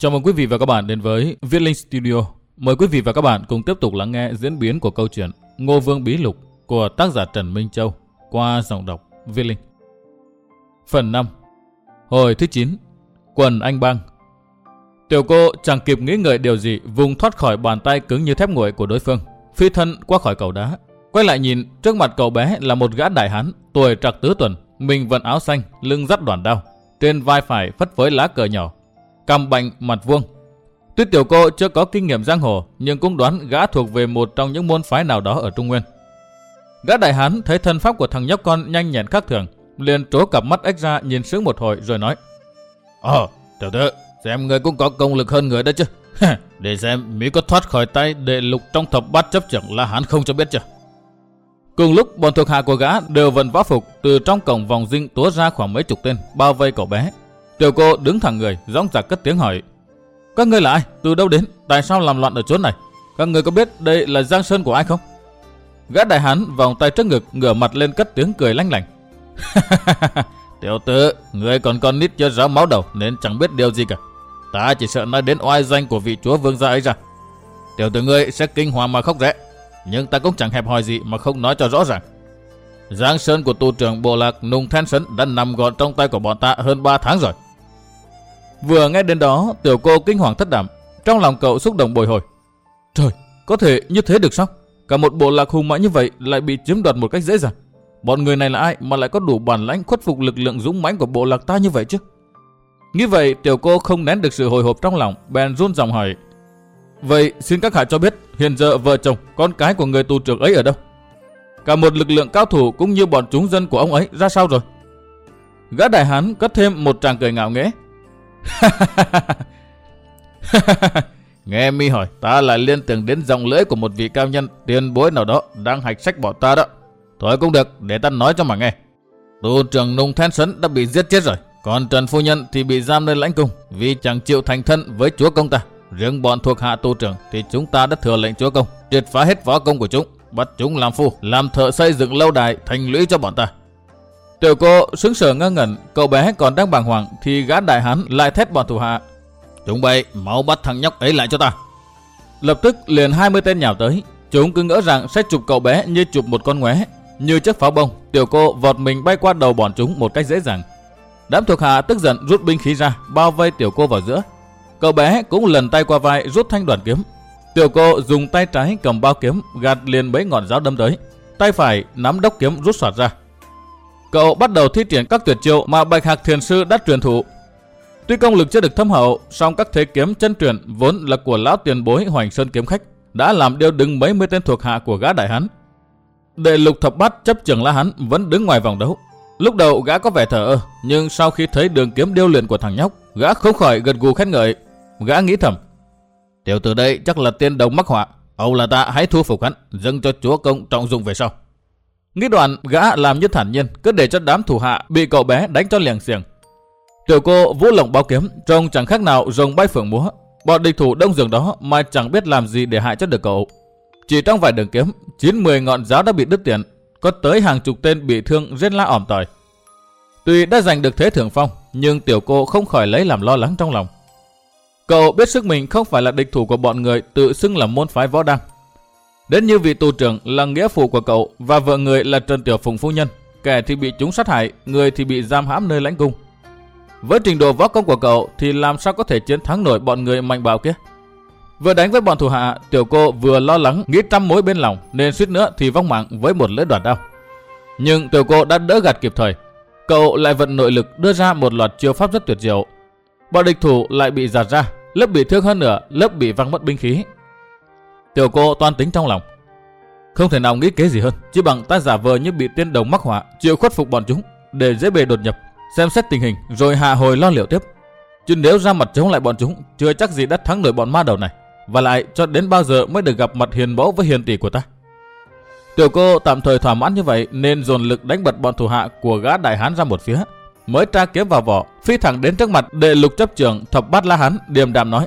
Chào mừng quý vị và các bạn đến với Viết Linh Studio. Mời quý vị và các bạn cùng tiếp tục lắng nghe diễn biến của câu chuyện Ngô Vương Bí Lục của tác giả Trần Minh Châu qua giọng đọc Viết Linh. Phần 5 Hồi thứ 9 Quần Anh Bang Tiểu cô chẳng kịp nghĩ ngợi điều gì vùng thoát khỏi bàn tay cứng như thép nguội của đối phương. Phi thân qua khỏi cầu đá. Quay lại nhìn trước mặt cậu bé là một gã đại hán tuổi trạc tứ tuần. Mình vận áo xanh, lưng dắt đoàn đao. Trên vai phải phất phới lá cờ nhỏ cằm bệnh mặt vuông. Tuy tiểu cô chưa có kinh nghiệm giang hồ, nhưng cũng đoán gã thuộc về một trong những môn phái nào đó ở Trung Nguyên. Gã đại hán thấy thân pháp của thằng nhóc con nhanh nhẹn khác thường, liền trố cặp mắt ếch ra nhìn sướng một hồi rồi nói. ờ tiểu tử, xem người cũng có công lực hơn người đó chứ. Để xem Mỹ có thoát khỏi tay đệ lục trong thập bát chấp trưởng là hán không cho biết chưa. Cùng lúc bọn thuộc hạ của gã đều vận võ phục từ trong cổng vòng dinh túa ra khoảng mấy chục tên bao vây cậu bé Tiểu cô đứng thẳng người, dõng dạc cất tiếng hỏi. Các ngươi là ai? Từ đâu đến? Tại sao làm loạn ở chỗ này? Các ngươi có biết đây là Giang Sơn của ai không? Gã đại hán vòng tay trước ngực, ngửa mặt lên cất tiếng cười lanh lành. Tiểu tử, ngươi còn con nít chưa rõ máu đầu nên chẳng biết điều gì cả. Ta chỉ sợ nói đến oai danh của vị chúa vương gia ấy ra. Tiểu tử ngươi sẽ kinh hoàng mà khóc rẽ. Nhưng ta cũng chẳng hẹp hòi gì mà không nói cho rõ ràng. Giang Sơn của tu trưởng bộ lạc Nung thanh Sấn đã nằm gọn trong tay của bọn ta hơn 3 tháng rồi. Vừa nghe đến đó, tiểu cô kinh hoàng thất đảm. Trong lòng cậu xúc động bồi hồi. Trời, có thể như thế được sao? Cả một bộ lạc hùng mã như vậy lại bị chiếm đoạt một cách dễ dàng. Bọn người này là ai mà lại có đủ bản lãnh khuất phục lực lượng dũng mãnh của bộ lạc ta như vậy chứ? nghĩ vậy, tiểu cô không nén được sự hồi hộp trong lòng, bèn run giọng hỏi. Vậy xin các hạ cho biết, hiện giờ vợ chồng, con cái của người tù trưởng ấy ở đâu? Cả một lực lượng cao thủ cũng như bọn chúng dân của ông ấy ra sao rồi? Gã đại hán cất thêm một tràng cười ngạo nghễ. Nghe mi hỏi, ta lại liên tưởng đến dòng lưỡi của một vị cao nhân tiền bối nào đó đang hạch sách bỏ ta đó. Thôi cũng được, để ta nói cho mà nghe. Tu trưởng Nung thanh Sấn đã bị giết chết rồi, còn Trần Phu Nhân thì bị giam nơi lãnh cung vì chẳng chịu thành thân với chúa công ta. Riêng bọn thuộc hạ tu trưởng thì chúng ta đã thừa lệnh chúa công, triệt phá hết võ công của chúng, bắt chúng làm phu, làm thợ xây dựng lâu đài thành lũy cho bọn ta. Tiểu cô sững sờ ngơ ngẩn, cậu bé còn đang bàng hoàng thì gã đại hán lại thét bọn thủ hạ. Chúng bay, mau bắt thằng nhóc ấy lại cho ta. Lập tức liền 20 tên nhào tới, chúng cứ ngỡ rằng sẽ chụp cậu bé như chụp một con ngoé. Như chiếc pháo bông, tiểu cô vọt mình bay qua đầu bọn chúng một cách dễ dàng. Đám thuộc hạ tức giận rút binh khí ra, bao vây tiểu cô vào giữa. Cậu bé cũng lần tay qua vai rút thanh đoàn kiếm. Tiểu cô dùng tay trái cầm bao kiếm gạt liền mấy ngọn giáo đâm tới. Tay phải nắm đốc kiếm rút soạt ra. Cậu bắt đầu thi triển các tuyệt chiêu mà Bạch Hạc Thiền Sư đã truyền thụ. Tuy công lực chưa được thâm hậu, song các thế kiếm chân truyền vốn là của lão tiền bối Hoành Sơn kiếm khách đã làm điêu đứng mấy mươi tên thuộc hạ của gã đại hán. Đệ lục thập bát chấp trưởng la hán vẫn đứng ngoài vòng đấu. Lúc đầu gã có vẻ thở ơ, nhưng sau khi thấy đường kiếm điêu luyện của thằng nhóc, gã không khỏi gật gù khen ngợi. Gã nghĩ thầm, tiểu tử đây chắc là tiên đồng mắc họa, Âu là ta hãy thu phục hắn, dâng cho chúa công trọng dụng về sau. Nghĩ đoạn gã làm như thản nhiên, cứ để cho đám thủ hạ bị cậu bé đánh cho liền xiềng. Tiểu cô vũ lồng bao kiếm, trông chẳng khác nào rồng bay phượng múa. Bọn địch thủ đông giường đó mà chẳng biết làm gì để hại cho được cậu. Chỉ trong vài đường kiếm, chín mười ngọn giáo đã bị đứt tiền, có tới hàng chục tên bị thương rên la ỏm tỏi. Tuy đã giành được thế thượng phong, nhưng tiểu cô không khỏi lấy làm lo lắng trong lòng. Cậu biết sức mình không phải là địch thủ của bọn người tự xưng là môn phái võ đăng, Đến như vị tù trưởng là nghĩa phụ của cậu và vợ người là Trần Tiểu Phùng Phu Nhân. Kẻ thì bị chúng sát hại, người thì bị giam hãm nơi lãnh cung. Với trình độ võ công của cậu thì làm sao có thể chiến thắng nổi bọn người mạnh bạo kia? Vừa đánh với bọn thủ hạ, tiểu cô vừa lo lắng nghĩ trăm mối bên lòng nên suýt nữa thì vong mạng với một lưỡi đoạn đau. Nhưng tiểu cô đã đỡ gạt kịp thời. Cậu lại vận nội lực đưa ra một loạt chiêu pháp rất tuyệt diệu. Bọn địch thủ lại bị giạt ra, lớp bị thương hơn nữa, lớp bị văng mất binh khí, Tiểu cô toan tính trong lòng. Không thể nào nghĩ kế gì hơn, chỉ bằng ta giả vờ như bị tiên đồng mắc họa, chịu khuất phục bọn chúng, để dễ bề đột nhập, xem xét tình hình, rồi hạ hồi lo liệu tiếp. Chứ nếu ra mặt chống lại bọn chúng, chưa chắc gì đã thắng nổi bọn ma đầu này. Và lại, cho đến bao giờ mới được gặp mặt hiền mẫu với hiền tỷ của ta. Tiểu cô tạm thời thỏa mãn như vậy nên dồn lực đánh bật bọn thủ hạ của gã đại hán ra một phía. Mới tra kiếm vào vỏ, phi thẳng đến trước mặt đệ lục chấp trưởng thập bát la hán điềm đạm nói.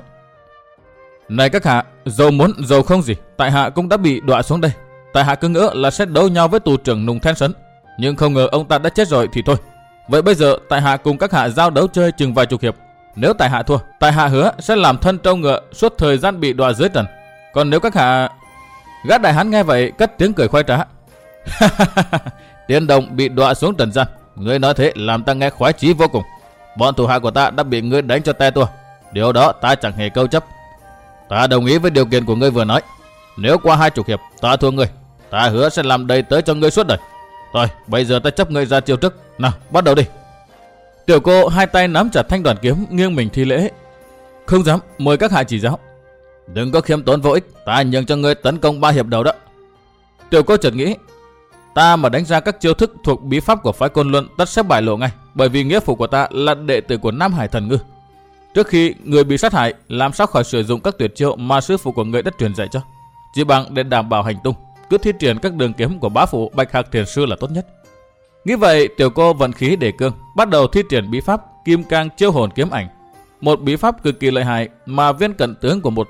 Này các hạ, dầu muốn dầu không gì, tại hạ cũng đã bị đọa xuống đây. Tại hạ cứ ngỡ là sẽ đấu nhau với tù trưởng nùng then sấn, nhưng không ngờ ông ta đã chết rồi thì thôi. Vậy bây giờ tại hạ cùng các hạ giao đấu chơi chừng vài chục hiệp, Nếu tại hạ thua, tại hạ hứa sẽ làm thân trâu ngựa suốt thời gian bị đọa dưới trần. Còn nếu các hạ... Gã đại hán nghe vậy cất tiếng cười khoái trá. Tiên đồng bị đọa xuống trần gian. Ngươi nói thế làm ta nghe khoái chí vô cùng. Bọn thủ hạ của ta đã bị ngươi đánh cho te tua. Điều đó ta chẳng hề câu chấp. Ta đồng ý với điều kiện của ngươi vừa nói. Nếu qua hai chục hiệp ta thua ngươi, ta hứa sẽ làm đầy tới cho ngươi suốt đời. Rồi, bây giờ ta chấp ngươi ra chiêu trước. Nào, bắt đầu đi. Tiểu cô hai tay nắm chặt thanh đoàn kiếm, nghiêng mình thi lễ. Không dám, mời các hạ chỉ giáo. Đừng có khiêm tốn vô ích, ta nhường cho ngươi tấn công ba hiệp đầu đó. Tiểu cô chợt nghĩ, ta mà đánh ra các chiêu thức thuộc bí pháp của phái côn luân tất sẽ bại lộ ngay, bởi vì nghĩa phụ của ta là đệ tử của Nam Hải Thần Ngư. Trước khi người bị sát hại, làm sao khỏi sử dụng các tuyệt chiêu mà sư phụ của người đã truyền dạy cho? Chỉ bằng để đảm bảo hành tung, cứ thi triển các đường kiếm của bá phụ Bạch Hạc Thiền Sư là tốt nhất. Nghĩ vậy, tiểu cô vận khí để cương, bắt đầu thi triển bí pháp Kim Cang Chiêu Hồn Kiếm Ảnh. Một bí pháp cực kỳ lợi hại mà viên cận tướng của một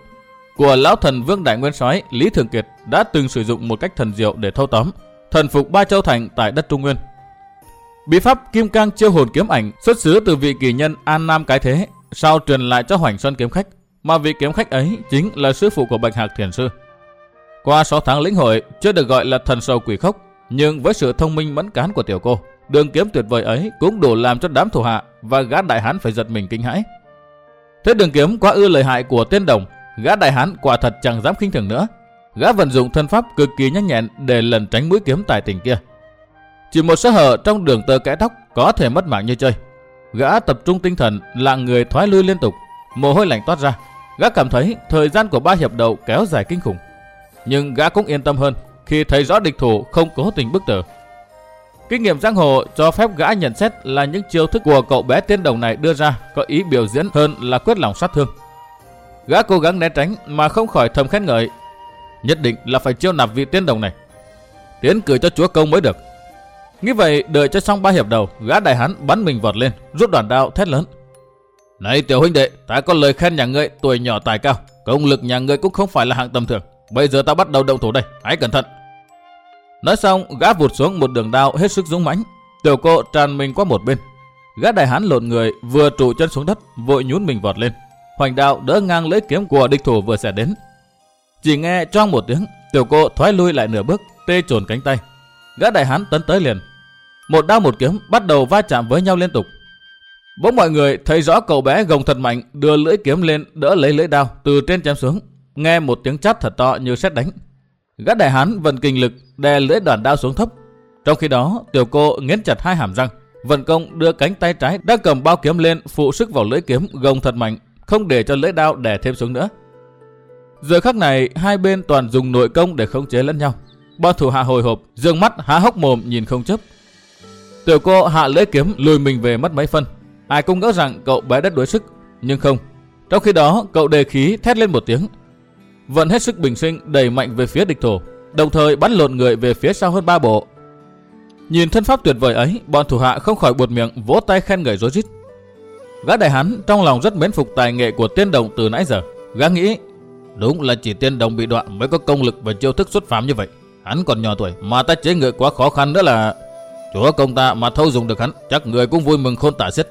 của lão thần Vương Đại Nguyên Soái Lý Thường Kiệt đã từng sử dụng một cách thần diệu để thâu tóm, thần phục ba châu thành tại đất Trung Nguyên. Bí pháp Kim Cang Chiêu Hồn Kiếm Ảnh xuất xứ từ vị kỳ nhân An Nam Cái Thế, sau truyền lại cho Hoành Xuân Kiếm Khách, mà vị kiếm khách ấy chính là sư phụ của Bạch Hạc Thiền Sư. Qua 6 tháng lĩnh hội, chưa được gọi là thần sầu quỷ khốc, nhưng với sự thông minh mẫn cán của tiểu cô, đường kiếm tuyệt vời ấy cũng đủ làm cho đám thủ hạ và gã đại hán phải giật mình kinh hãi. Thế đường kiếm quá ư lợi hại của tiên đồng, gã đại hán quả thật chẳng dám khinh thường nữa. Gã vận dụng thân pháp cực kỳ nhanh nhẹn để lần tránh mũi kiếm tài tình kia. Chỉ một sơ hở trong đường tơ kẽ tóc có thể mất mạng như chơi. Gã tập trung tinh thần, lạng người thoái lui liên tục, mồ hôi lạnh toát ra. Gã cảm thấy thời gian của ba hiệp đầu kéo dài kinh khủng. Nhưng gã cũng yên tâm hơn khi thấy rõ địch thủ không cố tình bức tử. Kinh nghiệm giang hồ cho phép gã nhận xét là những chiêu thức của cậu bé tiên đồng này đưa ra có ý biểu diễn hơn là quyết lòng sát thương. Gã cố gắng né tránh mà không khỏi thầm khen ngợi. Nhất định là phải chiêu nạp vị tiên đồng này. Tiến cử cho chúa công mới được. Nghĩ vậy đợi cho xong ba hiệp đầu, gã đại hán bắn mình vọt lên, rút đoàn đao thét lớn. Này tiểu huynh đệ, ta có lời khen nhà ngươi tuổi nhỏ tài cao, công lực nhà ngươi cũng không phải là hạng tầm thường. Bây giờ ta bắt đầu động thủ đây, hãy cẩn thận. Nói xong, gã vụt xuống một đường đao hết sức dũng mãnh. Tiểu cô tràn mình qua một bên. Gã đại hán lộn người, vừa trụ chân xuống đất, vội nhún mình vọt lên. Hoành đạo đỡ ngang lưỡi kiếm của địch thủ vừa sẽ đến. Chỉ nghe trong một tiếng, tiểu cô thoái lui lại nửa bước, tê trồn cánh tay. Gã đại hán tấn tới liền. Một đao một kiếm bắt đầu va chạm với nhau liên tục. Bỗng mọi người thấy rõ cậu bé gồng thật mạnh, đưa lưỡi kiếm lên đỡ lấy lưỡi đao từ trên chém xuống, nghe một tiếng chát thật to như sét đánh. Gã đại hán vận kinh lực đè lưỡi đoạn đao xuống thấp. Trong khi đó, tiểu cô nghiến chặt hai hàm răng, vận công đưa cánh tay trái đang cầm bao kiếm lên phụ sức vào lưỡi kiếm gồng thật mạnh, không để cho lưỡi đao đè thêm xuống nữa. Giờ khắc này, hai bên toàn dùng nội công để khống chế lẫn nhau. ba thủ hạ hồi hộp, dương mắt há hốc mồm nhìn không chấp. Tiểu cô hạ lưỡi kiếm lùi mình về mất mấy phân. Ai cũng ngỡ rằng cậu bé đất đuối sức, nhưng không. Trong khi đó, cậu đề khí thét lên một tiếng, vẫn hết sức bình sinh đẩy mạnh về phía địch thủ, đồng thời bắn lộn người về phía sau hơn ba bộ. Nhìn thân pháp tuyệt vời ấy, bọn thủ hạ không khỏi buột miệng vỗ tay khen ngợi rối rít. Gã đại hán trong lòng rất mến phục tài nghệ của tiên đồng từ nãy giờ. Gã nghĩ, đúng là chỉ tiên đồng bị đoạn mới có công lực và chiêu thức xuất phạm như vậy. Hắn còn nhỏ tuổi mà ta chế ngự quá khó khăn nữa là chúa công ta mà thâu dùng được hắn, chắc người cũng vui mừng khôn tả xiết.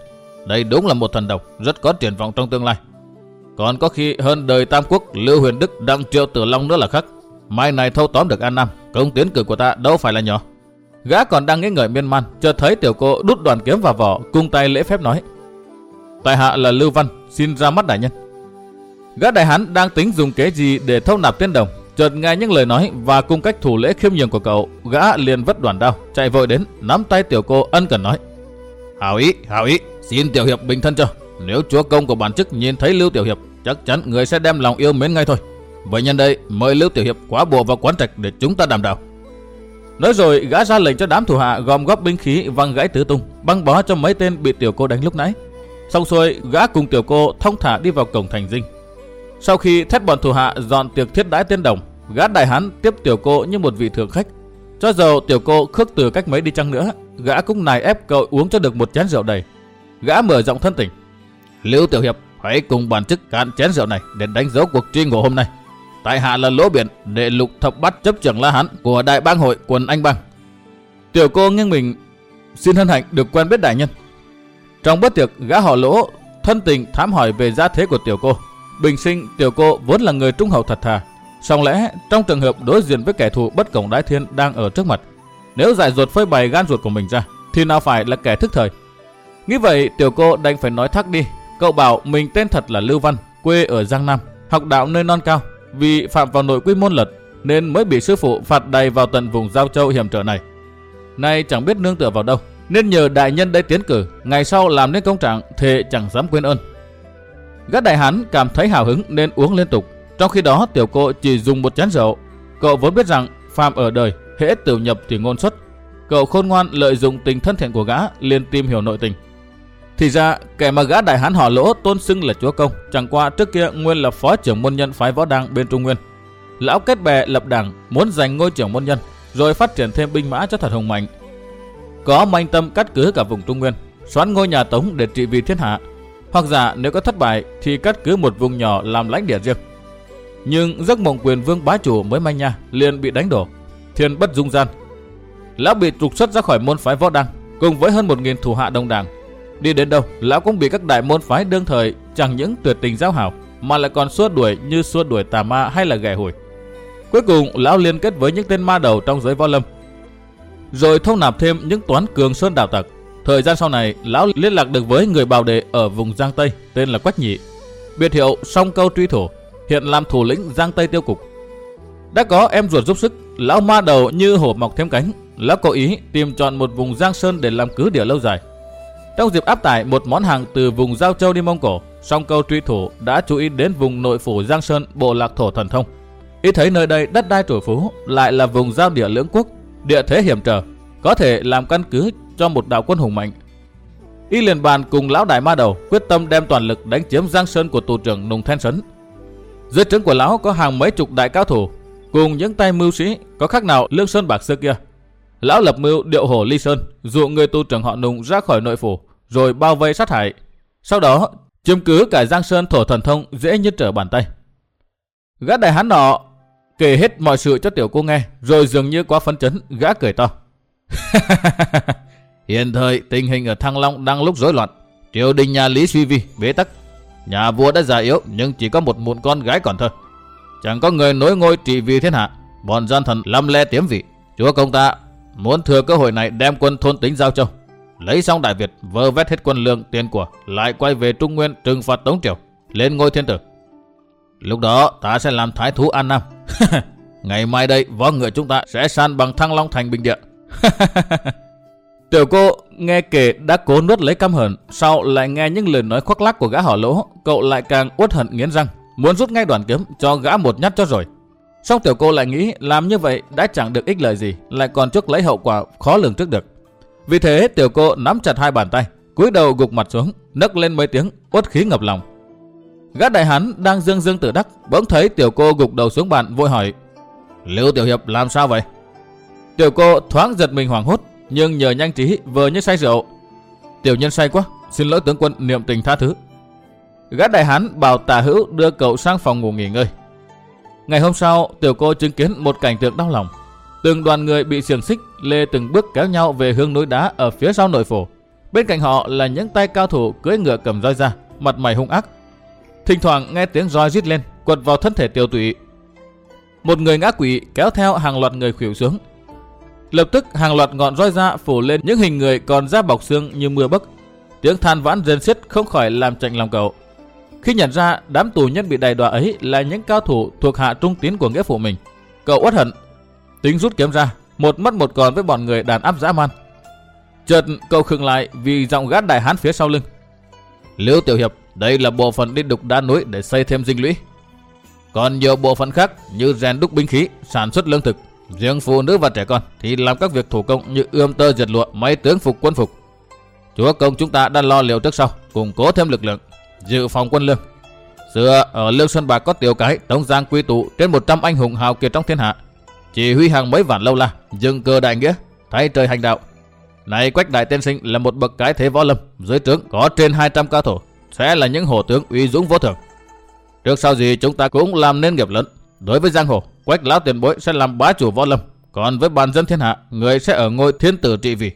Đây đúng là một thần đồng, rất có triển vọng trong tương lai. Còn có khi hơn đời Tam Quốc, Lưu Huyền Đức, Đăng Triệu Tử Long nữa là khác. Mai này thâu tóm được An Nam, công tiến cử của ta đâu phải là nhỏ. Gã còn đang nghĩ ngợi miên man, chợt thấy tiểu cô đút đoàn kiếm vào vỏ, cung tay lễ phép nói. Tại hạ là Lưu Văn, xin ra mắt đại nhân. Gã đại hán đang tính dùng kế gì để thâu nạp tiên đồng, chợt nghe những lời nói và cung cách thủ lễ khiêm nhường của cậu, gã liền vất đoàn đao, chạy vội đến, nắm tay tiểu cô ân cần nói. Hảo ý, hảo ý, xin tiểu hiệp bình thân cho. Nếu chúa công của bản chức nhìn thấy Lưu Tiểu Hiệp, chắc chắn người sẽ đem lòng yêu mến ngay thôi. Vậy nhân đây, mời Lưu Tiểu Hiệp quá bộ vào quán trạch để chúng ta đàm đạo. Nói rồi, gã ra lệnh cho đám thủ hạ gom góp binh khí văng gãy tứ tung, băng bó cho mấy tên bị tiểu cô đánh lúc nãy. Xong xuôi, gã cùng tiểu cô thông thả đi vào cổng thành dinh. Sau khi thét bọn thủ hạ dọn tiệc thiết đãi tiên đồng, gã đại hán tiếp tiểu cô như một vị thượng khách. Cho dầu tiểu cô khước từ cách mấy đi chăng nữa, gã cũng nài ép cậu uống cho được một chén rượu đầy. Gã mở rộng thân tình. Lưu Tiểu Hiệp hãy cùng bản chức cạn chén rượu này để đánh dấu cuộc truy ngộ hôm nay. Tại hạ là lỗ biển đệ lục thập bắt chấp trưởng La Hán của đại bang hội quần Anh Bang. Tiểu cô nghiêng mình xin hân hạnh được quen biết đại nhân. Trong bất tiệc gã họ lỗ thân tình thám hỏi về gia thế của tiểu cô. Bình sinh tiểu cô vốn là người trung hậu thật thà. Song lẽ trong trường hợp đối diện với kẻ thù bất cổng đái thiên đang ở trước mặt, nếu giải ruột phơi bày gan ruột của mình ra, thì nào phải là kẻ thức thời. Nghĩ vậy tiểu cô đành phải nói thắc đi. Cậu bảo mình tên thật là Lưu Văn, quê ở Giang Nam, học đạo nơi non cao. Vì phạm vào nội quy môn lật nên mới bị sư phụ phạt đầy vào tận vùng Giao Châu hiểm trở này. Nay chẳng biết nương tựa vào đâu, nên nhờ đại nhân đây tiến cử, ngày sau làm nên công trạng thề chẳng dám quên ơn. Gã đại hán cảm thấy hào hứng nên uống liên tục, trong khi đó tiểu cô chỉ dùng một chén rượu. Cậu vốn biết rằng phàm ở đời, hễ tiểu nhập thì ngôn xuất. Cậu khôn ngoan lợi dụng tình thân thiện của gã liền tìm hiểu nội tình. Thì ra, kẻ mà gã đại hán họ lỗ tôn xưng là chúa công, chẳng qua trước kia nguyên là phó trưởng môn nhân phái võ đăng bên Trung Nguyên. Lão kết bè lập đảng, muốn giành ngôi trưởng môn nhân, rồi phát triển thêm binh mã cho thật hùng mạnh. Có manh tâm cắt cứ cả vùng Trung Nguyên, xoán ngôi nhà Tống để trị vì thiên hạ. Hoặc giả nếu có thất bại thì cắt cứ một vùng nhỏ làm lãnh địa riêng. Nhưng giấc mộng quyền vương bá chủ mới manh nha liền bị đánh đổ. Thiên bất dung gian. Lão bị trục xuất ra khỏi môn phái võ đăng cùng với hơn một nghìn thủ hạ đồng đảng. Đi đến đâu, lão cũng bị các đại môn phái đương thời chẳng những tuyệt tình giao hảo mà lại còn xua đuổi như xua đuổi tà ma hay là ghẻ hủi. Cuối cùng, lão liên kết với những tên ma đầu trong giới võ lâm. Rồi thông nạp thêm những toán cường sơn đạo tặc. Thời gian sau này, lão liên lạc được với người bào đệ ở vùng Giang Tây tên là Quách Nhị. Biệt hiệu song câu truy thủ, hiện làm thủ lĩnh Giang Tây tiêu cục. Đã có em ruột giúp sức, lão ma đầu như hổ mọc thêm cánh. Lão cố ý tìm chọn một vùng Giang Sơn để làm cứ địa lâu dài. Trong dịp áp tải một món hàng từ vùng Giao Châu đi Mông Cổ, song câu truy thủ đã chú ý đến vùng nội phủ Giang Sơn bộ lạc thổ thần thông. Ý thấy nơi đây đất đai trổ phú lại là vùng giao địa lưỡng quốc, địa thế hiểm trở, có thể làm căn cứ cho một đạo quân hùng mạnh. Y liền bàn cùng lão đại ma đầu quyết tâm đem toàn lực đánh chiếm Giang Sơn của tù trưởng Nùng Thanh Sấn. Dưới trướng của lão có hàng mấy chục đại cao thủ, cùng những tay mưu sĩ có khác nào lương sơn bạc xưa kia. Lão lập mưu điệu hổ ly sơn, dụ người tu trưởng họ Nùng ra khỏi nội phủ, rồi bao vây sát hại. Sau đó chiếm cứ cả Giang Sơn thổ thần thông dễ như trở bàn tay. Gã đại hán nọ kể hết mọi sự cho tiểu cô nghe, rồi dường như quá phấn chấn, gã cười to. Hiện thời tình hình ở Thăng Long đang lúc rối loạn, triều đình nhà Lý suy vi, bế tắc. Nhà vua đã già yếu nhưng chỉ có một mụn con gái còn thôi. Chẳng có người nối ngôi trị vì thiên hạ, bọn gian thần lăm le tiếm vị. Chúa công ta muốn thừa cơ hội này đem quân thôn tính giao châu. Lấy xong Đại Việt, vơ vét hết quân lương tiền của, lại quay về Trung Nguyên trừng phạt Tống Triều, lên ngôi thiên tử. Lúc đó ta sẽ làm thái thú An Nam. Ngày mai đây võ ngựa chúng ta sẽ san bằng thăng long thành bình địa. Tiểu cô nghe kể đã cố nuốt lấy căm hờn, sau lại nghe những lời nói khoác lác của gã họ lỗ, cậu lại càng uất hận nghiến răng, muốn rút ngay đoàn kiếm cho gã một nhát cho rồi. Song tiểu cô lại nghĩ làm như vậy đã chẳng được ích lợi gì, lại còn trước lấy hậu quả khó lường trước được. Vì thế tiểu cô nắm chặt hai bàn tay, cúi đầu gục mặt xuống, nấc lên mấy tiếng, uất khí ngập lòng. Gã đại hán đang dương dương tự đắc, bỗng thấy tiểu cô gục đầu xuống bàn vội hỏi. Lưu tiểu hiệp làm sao vậy? Tiểu cô thoáng giật mình hoảng hốt, nhưng nhờ nhanh trí vừa như say rượu. Tiểu nhân say quá, xin lỗi tướng quân niệm tình tha thứ. Gã đại hán bảo tả hữu đưa cậu sang phòng ngủ nghỉ ngơi. Ngày hôm sau, tiểu cô chứng kiến một cảnh tượng đau lòng. Từng đoàn người bị xiềng xích lê từng bước kéo nhau về hướng núi đá ở phía sau nội phủ. Bên cạnh họ là những tay cao thủ cưỡi ngựa cầm roi ra, mặt mày hung ác, Thỉnh thoảng nghe tiếng roi rít lên, quật vào thân thể tiểu tụy. Một người ngã quỷ kéo theo hàng loạt người khuỷu xuống. Lập tức hàng loạt ngọn roi ra phủ lên những hình người còn da bọc xương như mưa bấc. Tiếng than vãn rên xiết không khỏi làm chạnh lòng cậu. Khi nhận ra đám tù nhân bị đày đọa ấy là những cao thủ thuộc hạ trung tín của nghĩa phụ mình, cậu uất hận, tính rút kiếm ra, một mất một còn với bọn người đàn áp dã man. Chợt cậu khựng lại vì giọng gát đại hán phía sau lưng. Liễu tiểu hiệp, đây là bộ phận đi đục đá núi để xây thêm dinh lũy. Còn nhiều bộ phận khác như rèn đúc binh khí, sản xuất lương thực, riêng phụ nữ và trẻ con thì làm các việc thủ công như ươm tơ dệt lụa, may tướng phục quân phục. Chúa công chúng ta đã lo liệu trước sau, củng cố thêm lực lượng, dự phòng quân lương. Xưa ở Lương Xuân Bạc có tiểu cái, Tống Giang quy tụ trên 100 anh hùng hào kiệt trong thiên hạ. Chỉ huy hàng mấy vạn lâu la, dừng cơ đại nghĩa, thay trời hành đạo. Này Quách Đại Tiên Sinh là một bậc cái thế võ lâm, dưới trướng có trên 200 cao thủ, sẽ là những hổ tướng uy dũng vô thường. Trước sau gì chúng ta cũng làm nên nghiệp lớn. Đối với giang hồ, Quách lão tiền bối sẽ làm bá chủ võ lâm, còn với bàn dân thiên hạ, người sẽ ở ngôi thiên tử trị vì.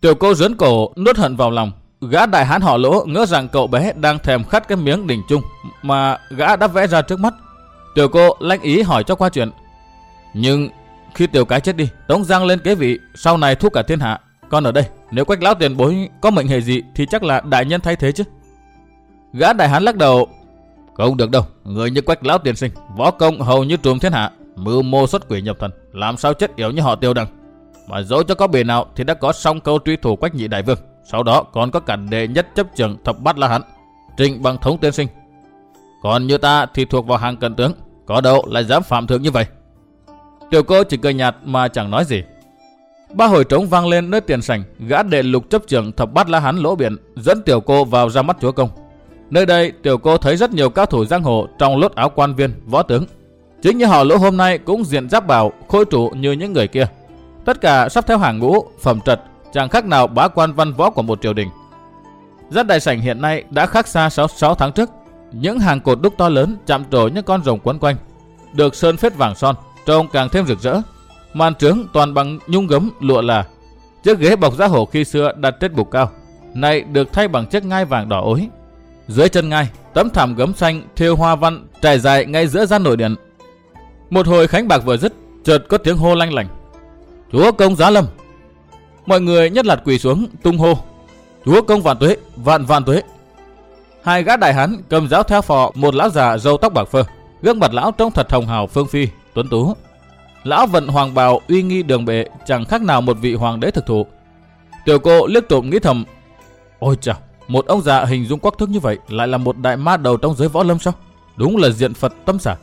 Tiểu cô rớn cổ nuốt hận vào lòng, gã đại hán họ lỗ ngỡ rằng cậu bé đang thèm khát cái miếng đỉnh chung mà gã đã vẽ ra trước mắt. Tiểu cô lanh ý hỏi cho qua chuyện. Nhưng khi tiểu cái chết đi, Tống Giang lên kế vị, sau này thúc cả thiên hạ. Còn ở đây, nếu quách lão tiền bối có mệnh hệ gì thì chắc là đại nhân thay thế chứ. Gã đại hán lắc đầu. Không được đâu, người như quách lão tiền sinh, võ công hầu như trùm thiên hạ, mưu mô xuất quỷ nhập thần, làm sao chết yếu như họ tiêu đằng. Mà dẫu cho có bề nào thì đã có song câu truy thủ quách nhị đại vương, sau đó còn có cảnh đệ nhất chấp trường thập bát la hán, trình bằng thống tiên sinh. Còn như ta thì thuộc vào hàng cận tướng, có đâu lại dám phạm thượng như vậy. Tiểu cô chỉ cười nhạt mà chẳng nói gì. Ba hồi trống vang lên nơi tiền sảnh, gã đệ lục chấp trường thập bát la hán lỗ biển dẫn tiểu cô vào ra mắt chúa công. Nơi đây tiểu cô thấy rất nhiều cao thủ giang hồ trong lốt áo quan viên, võ tướng. Chính như họ lỗ hôm nay cũng diện giáp bảo, khôi trụ như những người kia. Tất cả sắp theo hàng ngũ, phẩm trật, chẳng khác nào bá quan văn võ của một triều đình. Rất đại sảnh hiện nay đã khác xa 6, 6 tháng trước. Những hàng cột đúc to lớn chạm trổ những con rồng quấn quanh, được sơn phết vàng son, trông càng thêm rực rỡ. Màn trướng toàn bằng nhung gấm lụa là. Chiếc ghế bọc giá hổ khi xưa đặt trên bục cao, nay được thay bằng chiếc ngai vàng đỏ ối. Dưới chân ngay tấm thảm gấm xanh thêu hoa văn trải dài ngay giữa gian nội điện. Một hồi khánh bạc vừa dứt, chợt có tiếng hô lanh lành. Chúa công giá lâm. Mọi người nhất lạt quỳ xuống tung hô. Chúa công vạn tuế, vạn vạn tuế. Hai gã đại hán cầm giáo theo phò một lão già râu tóc bạc phơ. Gương mặt lão trông thật hồng hào phương phi, tuấn tú. Lão vận hoàng bào uy nghi đường bệ chẳng khác nào một vị hoàng đế thực thụ. Tiểu cô liếc trộm nghĩ thầm. Ôi chào, một ông già hình dung quắc thước như vậy lại là một đại ma đầu trong giới võ lâm sao? Đúng là diện Phật tâm xả.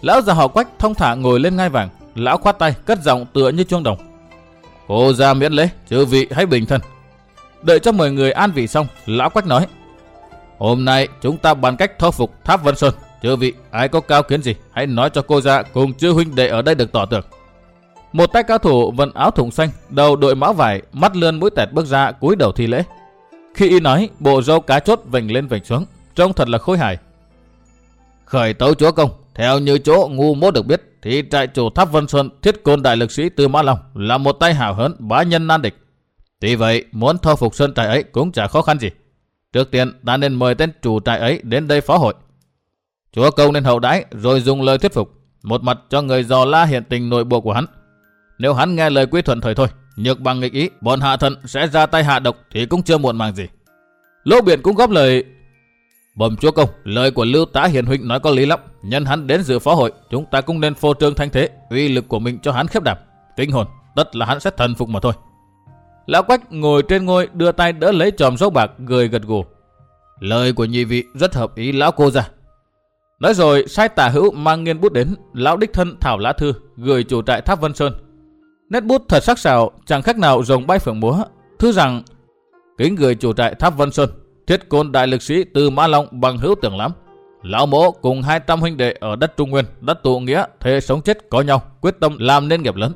Lão già họ quách thông thả ngồi lên ngai vàng, lão khoát tay cất giọng tựa như chuông đồng. Cô ra miễn lễ, chư vị hãy bình thân. Đợi cho mọi người an vị xong, lão quách nói. Hôm nay chúng ta bàn cách thuyết phục Tháp Vân Sơn. Chư vị, ai có cao kiến gì, hãy nói cho cô ra cùng chư huynh đệ ở đây được tỏ tường. Một tay cao thủ vận áo thùng xanh, đầu đội mão vải, mắt lươn mũi tẹt bước ra cúi đầu thi lễ. Khi y nói, bộ râu cá chốt vành lên vành xuống, trông thật là khôi hài. Khởi tấu chúa công, theo như chỗ ngu mốt được biết, thì trại chủ Tháp Vân Sơn thiết côn đại lực sĩ Tư Mã Long là một tay hảo hớn bá nhân nan địch. Tuy vậy, muốn thâu phục sơn trại ấy cũng chả khó khăn gì. Trước tiên, ta nên mời tên chủ trại ấy đến đây phó hội. Chúa công nên hậu đãi rồi dùng lời thuyết phục, một mặt cho người dò la hiện tình nội bộ của hắn. Nếu hắn nghe lời quy thuận thời thôi, nhược bằng nghịch ý, bọn hạ thần sẽ ra tay hạ độc thì cũng chưa muộn màng gì. Lỗ biển cũng góp lời Bẩm chúa công, lời của Lưu Tá Hiền Huynh nói có lý lắm. Nhân hắn đến dự phó hội, chúng ta cũng nên phô trương thanh thế, uy lực của mình cho hắn khép đảm. Kinh hồn, tất là hắn sẽ thần phục mà thôi. Lão Quách ngồi trên ngôi đưa tay đỡ lấy chòm số bạc cười gật gù. Lời của nhị vị rất hợp ý lão cô ra. Nói rồi sai tả hữu mang nghiên bút đến, lão đích thân thảo lá thư gửi chủ trại Tháp Vân Sơn. Nét bút thật sắc sảo, chẳng khác nào rồng bay phượng múa. Thư rằng kính gửi chủ trại Tháp Vân Sơn thiết côn đại lực sĩ từ Mã Long bằng hữu tưởng lắm. Lão mỗ cùng 200 huynh đệ ở đất Trung Nguyên đất tụ nghĩa thề sống chết có nhau, quyết tâm làm nên nghiệp lớn.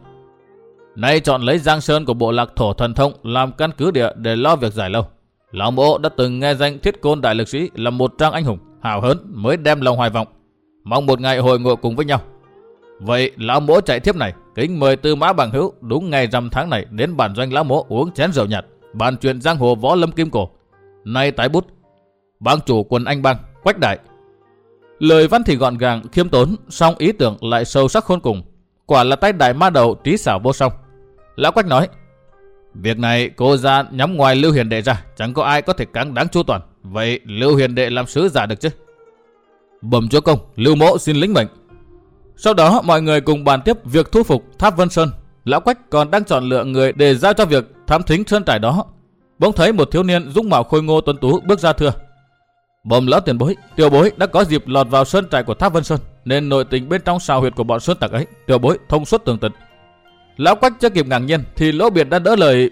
Nay chọn lấy Giang Sơn của bộ lạc thổ thần thông làm căn cứ địa để lo việc giải lâu. Lão mỗ đã từng nghe danh thiết côn đại lực sĩ là một trang anh hùng, hào hớn mới đem lòng hoài vọng. Mong một ngày hội ngộ cùng với nhau. Vậy lão mỗ chạy thiếp này, kính mời tư mã bằng hữu đúng ngày rằm tháng này đến bản doanh lão mỗ uống chén rượu nhạt, bàn chuyện giang hồ võ lâm kim cổ, Nay tái bút. Bang chủ quần Anh Bang, Quách Đại. Lời văn thì gọn gàng, khiêm tốn, song ý tưởng lại sâu sắc khôn cùng. Quả là tay đại ma đầu trí xảo vô song. Lão Quách nói, Việc này cô ra nhắm ngoài Lưu Hiền Đệ ra, chẳng có ai có thể cắn đáng chu toàn. Vậy Lưu Hiền Đệ làm sứ giả được chứ? Bẩm chúa công, Lưu Mỗ xin lĩnh mệnh. Sau đó, mọi người cùng bàn tiếp việc thu phục Tháp Vân Sơn. Lão Quách còn đang chọn lựa người để giao cho việc thám thính sơn trải đó. Bỗng thấy một thiếu niên dung mạo khôi ngô tuấn tú bước ra thưa. Bẩm lão tiền bối, tiểu bối đã có dịp lọt vào sơn trại của tháp vân sơn, nên nội tình bên trong xào huyệt của bọn sơn tặc ấy, tiểu bối thông suốt tường tận. Lão quách chưa kịp ngạc nhiên thì lỗ biệt đã đỡ lời,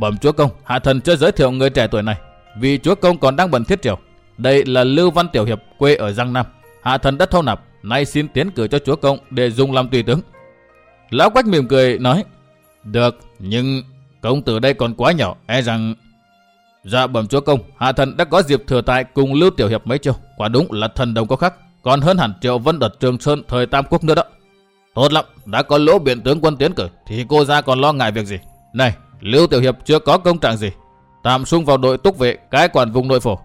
bẩm chúa công, hạ thần chưa giới thiệu người trẻ tuổi này, vì chúa công còn đang bận thiết triều. Đây là lưu văn tiểu hiệp, quê ở giang nam. Hạ thần đã thâu nạp nay xin tiến cử cho chúa công để dùng làm tùy tướng lão quách mỉm cười nói được nhưng Công tử đây còn quá nhỏ, e rằng... Dạ bẩm chúa công, hạ thần đã có dịp thừa tại cùng Lưu Tiểu Hiệp mấy chiêu. Quả đúng là thần đồng có khác, còn hơn hẳn Triệu Vân đợt Trường Sơn thời Tam Quốc nữa đó. Tốt lắm, đã có lỗ biện tướng quân tiến cử, thì cô ra còn lo ngại việc gì? Này, Lưu Tiểu Hiệp chưa có công trạng gì. tạm xung vào đội túc vệ cái quản vùng nội phổ.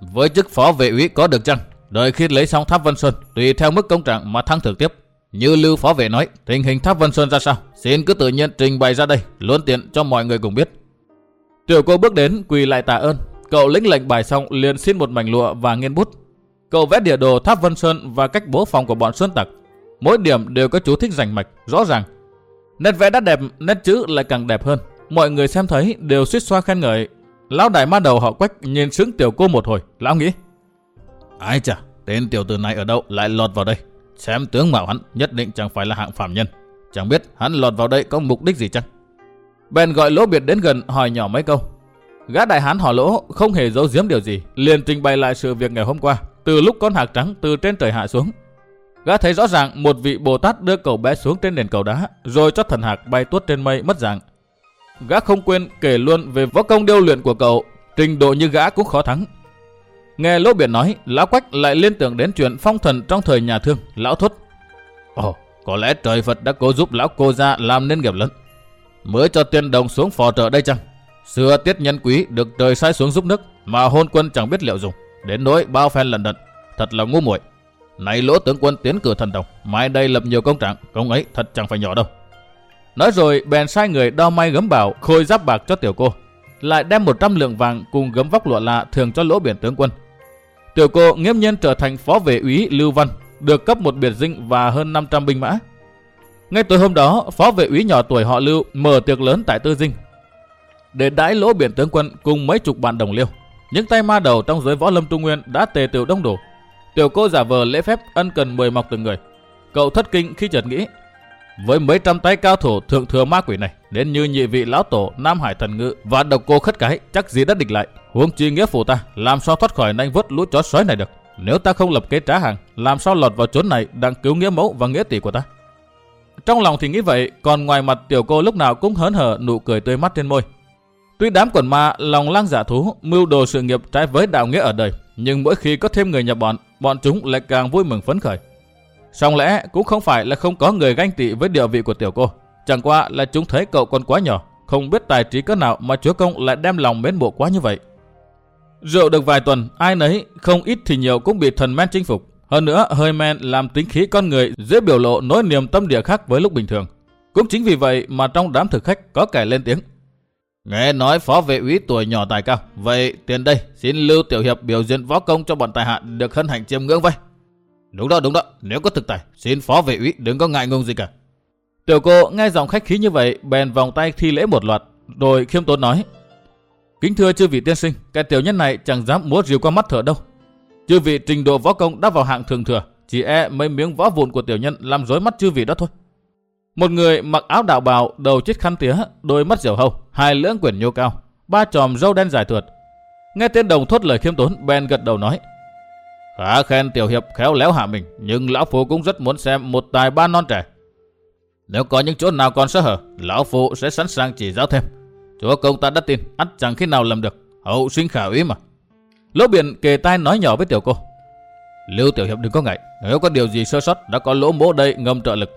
Với chức phó vệ úy có được chăng? Đợi khi lấy xong tháp Vân Sơn, tùy theo mức công trạng mà thăng thưởng tiếp. Như Lưu Phó Vệ nói, tình hình tháp Vân Sơn ra sao? Xin cứ tự nhiên trình bày ra đây, luôn tiện cho mọi người cùng biết. Tiểu cô bước đến, quỳ lại tạ ơn. Cậu lĩnh lệnh bài xong liền xin một mảnh lụa và nghiên bút. Cậu vẽ địa đồ tháp Vân Sơn và cách bố phòng của bọn Sơn Tặc. Mỗi điểm đều có chú thích rành mạch, rõ ràng. Nét vẽ đã đẹp, nét chữ lại càng đẹp hơn. Mọi người xem thấy đều suýt xoa khen ngợi. Lão đại ma đầu họ quách nhìn sướng tiểu cô một hồi, lão nghĩ. Ai chà, tên tiểu tử này ở đâu lại lọt vào đây? Xem tướng mạo hắn nhất định chẳng phải là hạng phạm nhân. Chẳng biết hắn lọt vào đây có mục đích gì chăng? Bèn gọi lỗ biệt đến gần hỏi nhỏ mấy câu. Gã đại hán hỏi lỗ không hề giấu giếm điều gì, liền trình bày lại sự việc ngày hôm qua, từ lúc con hạc trắng từ trên trời hạ xuống. Gã thấy rõ ràng một vị Bồ Tát đưa cậu bé xuống trên nền cầu đá, rồi cho thần hạc bay tuốt trên mây mất dạng. Gã không quên kể luôn về võ công điêu luyện của cậu, trình độ như gã cũng khó thắng. Nghe Lỗ Biển nói, Lão Quách lại liên tưởng đến chuyện phong thần trong thời nhà thương, Lão thốt. Ồ, có lẽ trời Phật đã cố giúp Lão cô ra làm nên nghiệp lớn. Mới cho tiên đồng xuống phò trợ đây chăng? Xưa tiết nhân quý được trời sai xuống giúp nước, mà hôn quân chẳng biết liệu dùng. Đến nỗi bao phen lần đận, thật là ngu muội. Này lỗ tướng quân tiến cử thần đồng, mai đây lập nhiều công trạng, công ấy thật chẳng phải nhỏ đâu. Nói rồi bèn sai người đo may gấm bảo khôi giáp bạc cho tiểu cô. Lại đem 100 lượng vàng cùng gấm vóc lụa lạ thường cho lỗ biển tướng quân. Tiểu cô nghiêm nhiên trở thành phó vệ úy Lưu Văn, được cấp một biệt dinh và hơn 500 binh mã. Ngay tối hôm đó, phó vệ úy nhỏ tuổi họ Lưu mở tiệc lớn tại Tư Dinh. Để đãi lỗ biển tướng quân cùng mấy chục bạn đồng liêu. Những tay ma đầu trong giới võ lâm trung nguyên đã tề tiểu đông đủ. Tiểu cô giả vờ lễ phép ân cần mời mọc từng người. Cậu thất kinh khi chợt nghĩ với mấy trăm tay cao thủ thượng thừa ma quỷ này, đến như nhị vị lão tổ Nam Hải thần ngự và độc cô khất cái, chắc gì đã địch lại. Huống chi nghĩa phụ ta, làm sao thoát khỏi nanh vớt lũ chó sói này được? Nếu ta không lập kế trá hàng, làm sao lọt vào chốn này đang cứu nghĩa mẫu và nghĩa tỷ của ta? Trong lòng thì nghĩ vậy, còn ngoài mặt tiểu cô lúc nào cũng hớn hở nụ cười tươi mắt trên môi. Tuy đám quần ma lòng lang giả dạ thú, mưu đồ sự nghiệp trái với đạo nghĩa ở đời, nhưng mỗi khi có thêm người nhập bọn, bọn chúng lại càng vui mừng phấn khởi. Song lẽ cũng không phải là không có người ganh tị với địa vị của tiểu cô. Chẳng qua là chúng thấy cậu còn quá nhỏ, không biết tài trí cỡ nào mà chúa công lại đem lòng mến mộ quá như vậy. Rượu được vài tuần, ai nấy, không ít thì nhiều cũng bị thần men chinh phục. Hơn nữa, hơi men làm tính khí con người dễ biểu lộ nỗi niềm tâm địa khác với lúc bình thường. Cũng chính vì vậy mà trong đám thực khách có kẻ lên tiếng. Nghe nói phó vệ úy tuổi nhỏ tài cao. Vậy tiền đây, xin Lưu Tiểu Hiệp biểu diễn võ công cho bọn tài hạ được hân hạnh chiêm ngưỡng vậy. Đúng đó, đúng đó. Nếu có thực tài, xin phó vệ úy đừng có ngại ngùng gì cả. Tiểu cô nghe giọng khách khí như vậy, bèn vòng tay thi lễ một loạt, rồi khiêm tốn nói. Kính thưa chư vị tiên sinh, cái tiểu nhân này chẳng dám múa rìu qua mắt thở đâu. Chư vị trình độ võ công đã vào hạng thường thừa, chỉ e mấy miếng võ vụn của tiểu nhân làm rối mắt chư vị đó thôi. Một người mặc áo đạo bào, đầu chiếc khăn tía, đôi mắt dẻo hâu, hai lưỡng quyển nhô cao, ba tròm râu đen dài thượt. Nghe tên đồng thốt lời khiêm tốn, bèn gật đầu nói. Khá khen tiểu hiệp khéo léo hạ mình, nhưng lão phu cũng rất muốn xem một tài ba non trẻ. Nếu có những chỗ nào còn sơ hở, lão phu sẽ sẵn sàng chỉ giáo thêm. Chúa công ta đã tin, ắt chẳng khi nào làm được. Hậu sinh khả úy mà. Lỗ biển kề tai nói nhỏ với tiểu cô. Lưu tiểu hiệp đừng có ngại, nếu có điều gì sơ sót đã có lỗ mỗ đây ngầm trợ lực.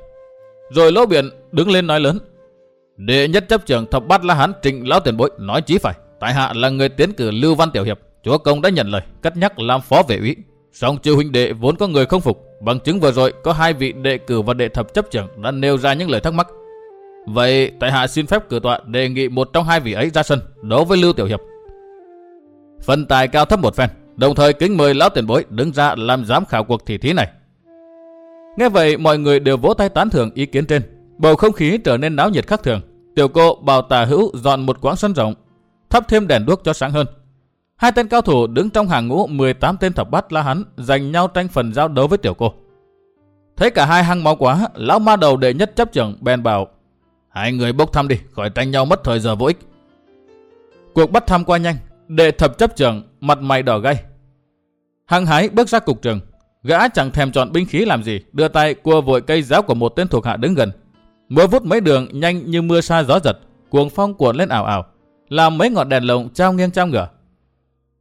Rồi lỗ biển đứng lên nói lớn. Đệ nhất chấp trưởng thập bát la hán trịnh lão tiền bối nói chí phải. Tại hạ là người tiến cử Lưu Văn Tiểu Hiệp. Chúa công đã nhận lời, cất nhắc làm phó vệ úy. Song chư huynh đệ vốn có người không phục. Bằng chứng vừa rồi có hai vị đệ cử và đệ thập chấp trưởng đã nêu ra những lời thắc mắc. Vậy tại hạ xin phép cử tọa đề nghị một trong hai vị ấy ra sân đấu với Lưu Tiểu Hiệp. Phân tài cao thấp một phen, đồng thời kính mời lão tiền bối đứng ra làm giám khảo cuộc thi thí này. Nghe vậy mọi người đều vỗ tay tán thưởng ý kiến trên. Bầu không khí trở nên náo nhiệt khác thường. Tiểu cô bảo tà hữu dọn một quãng sân rộng, thắp thêm đèn đuốc cho sáng hơn. Hai tên cao thủ đứng trong hàng ngũ 18 tên thập bát la hán giành nhau tranh phần giao đấu với tiểu cô. Thấy cả hai hăng máu quá, lão ma đầu đệ nhất chấp trưởng bèn bảo Hai người bốc thăm đi, khỏi tranh nhau mất thời giờ vô ích. Cuộc bắt thăm qua nhanh, đệ thập chấp trưởng mặt mày đỏ gay. Hăng hái bước ra cục trường, gã chẳng thèm chọn binh khí làm gì, đưa tay cua vội cây giáo của một tên thuộc hạ đứng gần. Mưa vút mấy đường nhanh như mưa sa gió giật, cuồng phong cuộn lên ảo ảo, làm mấy ngọn đèn lồng trao nghiêng trao ngửa.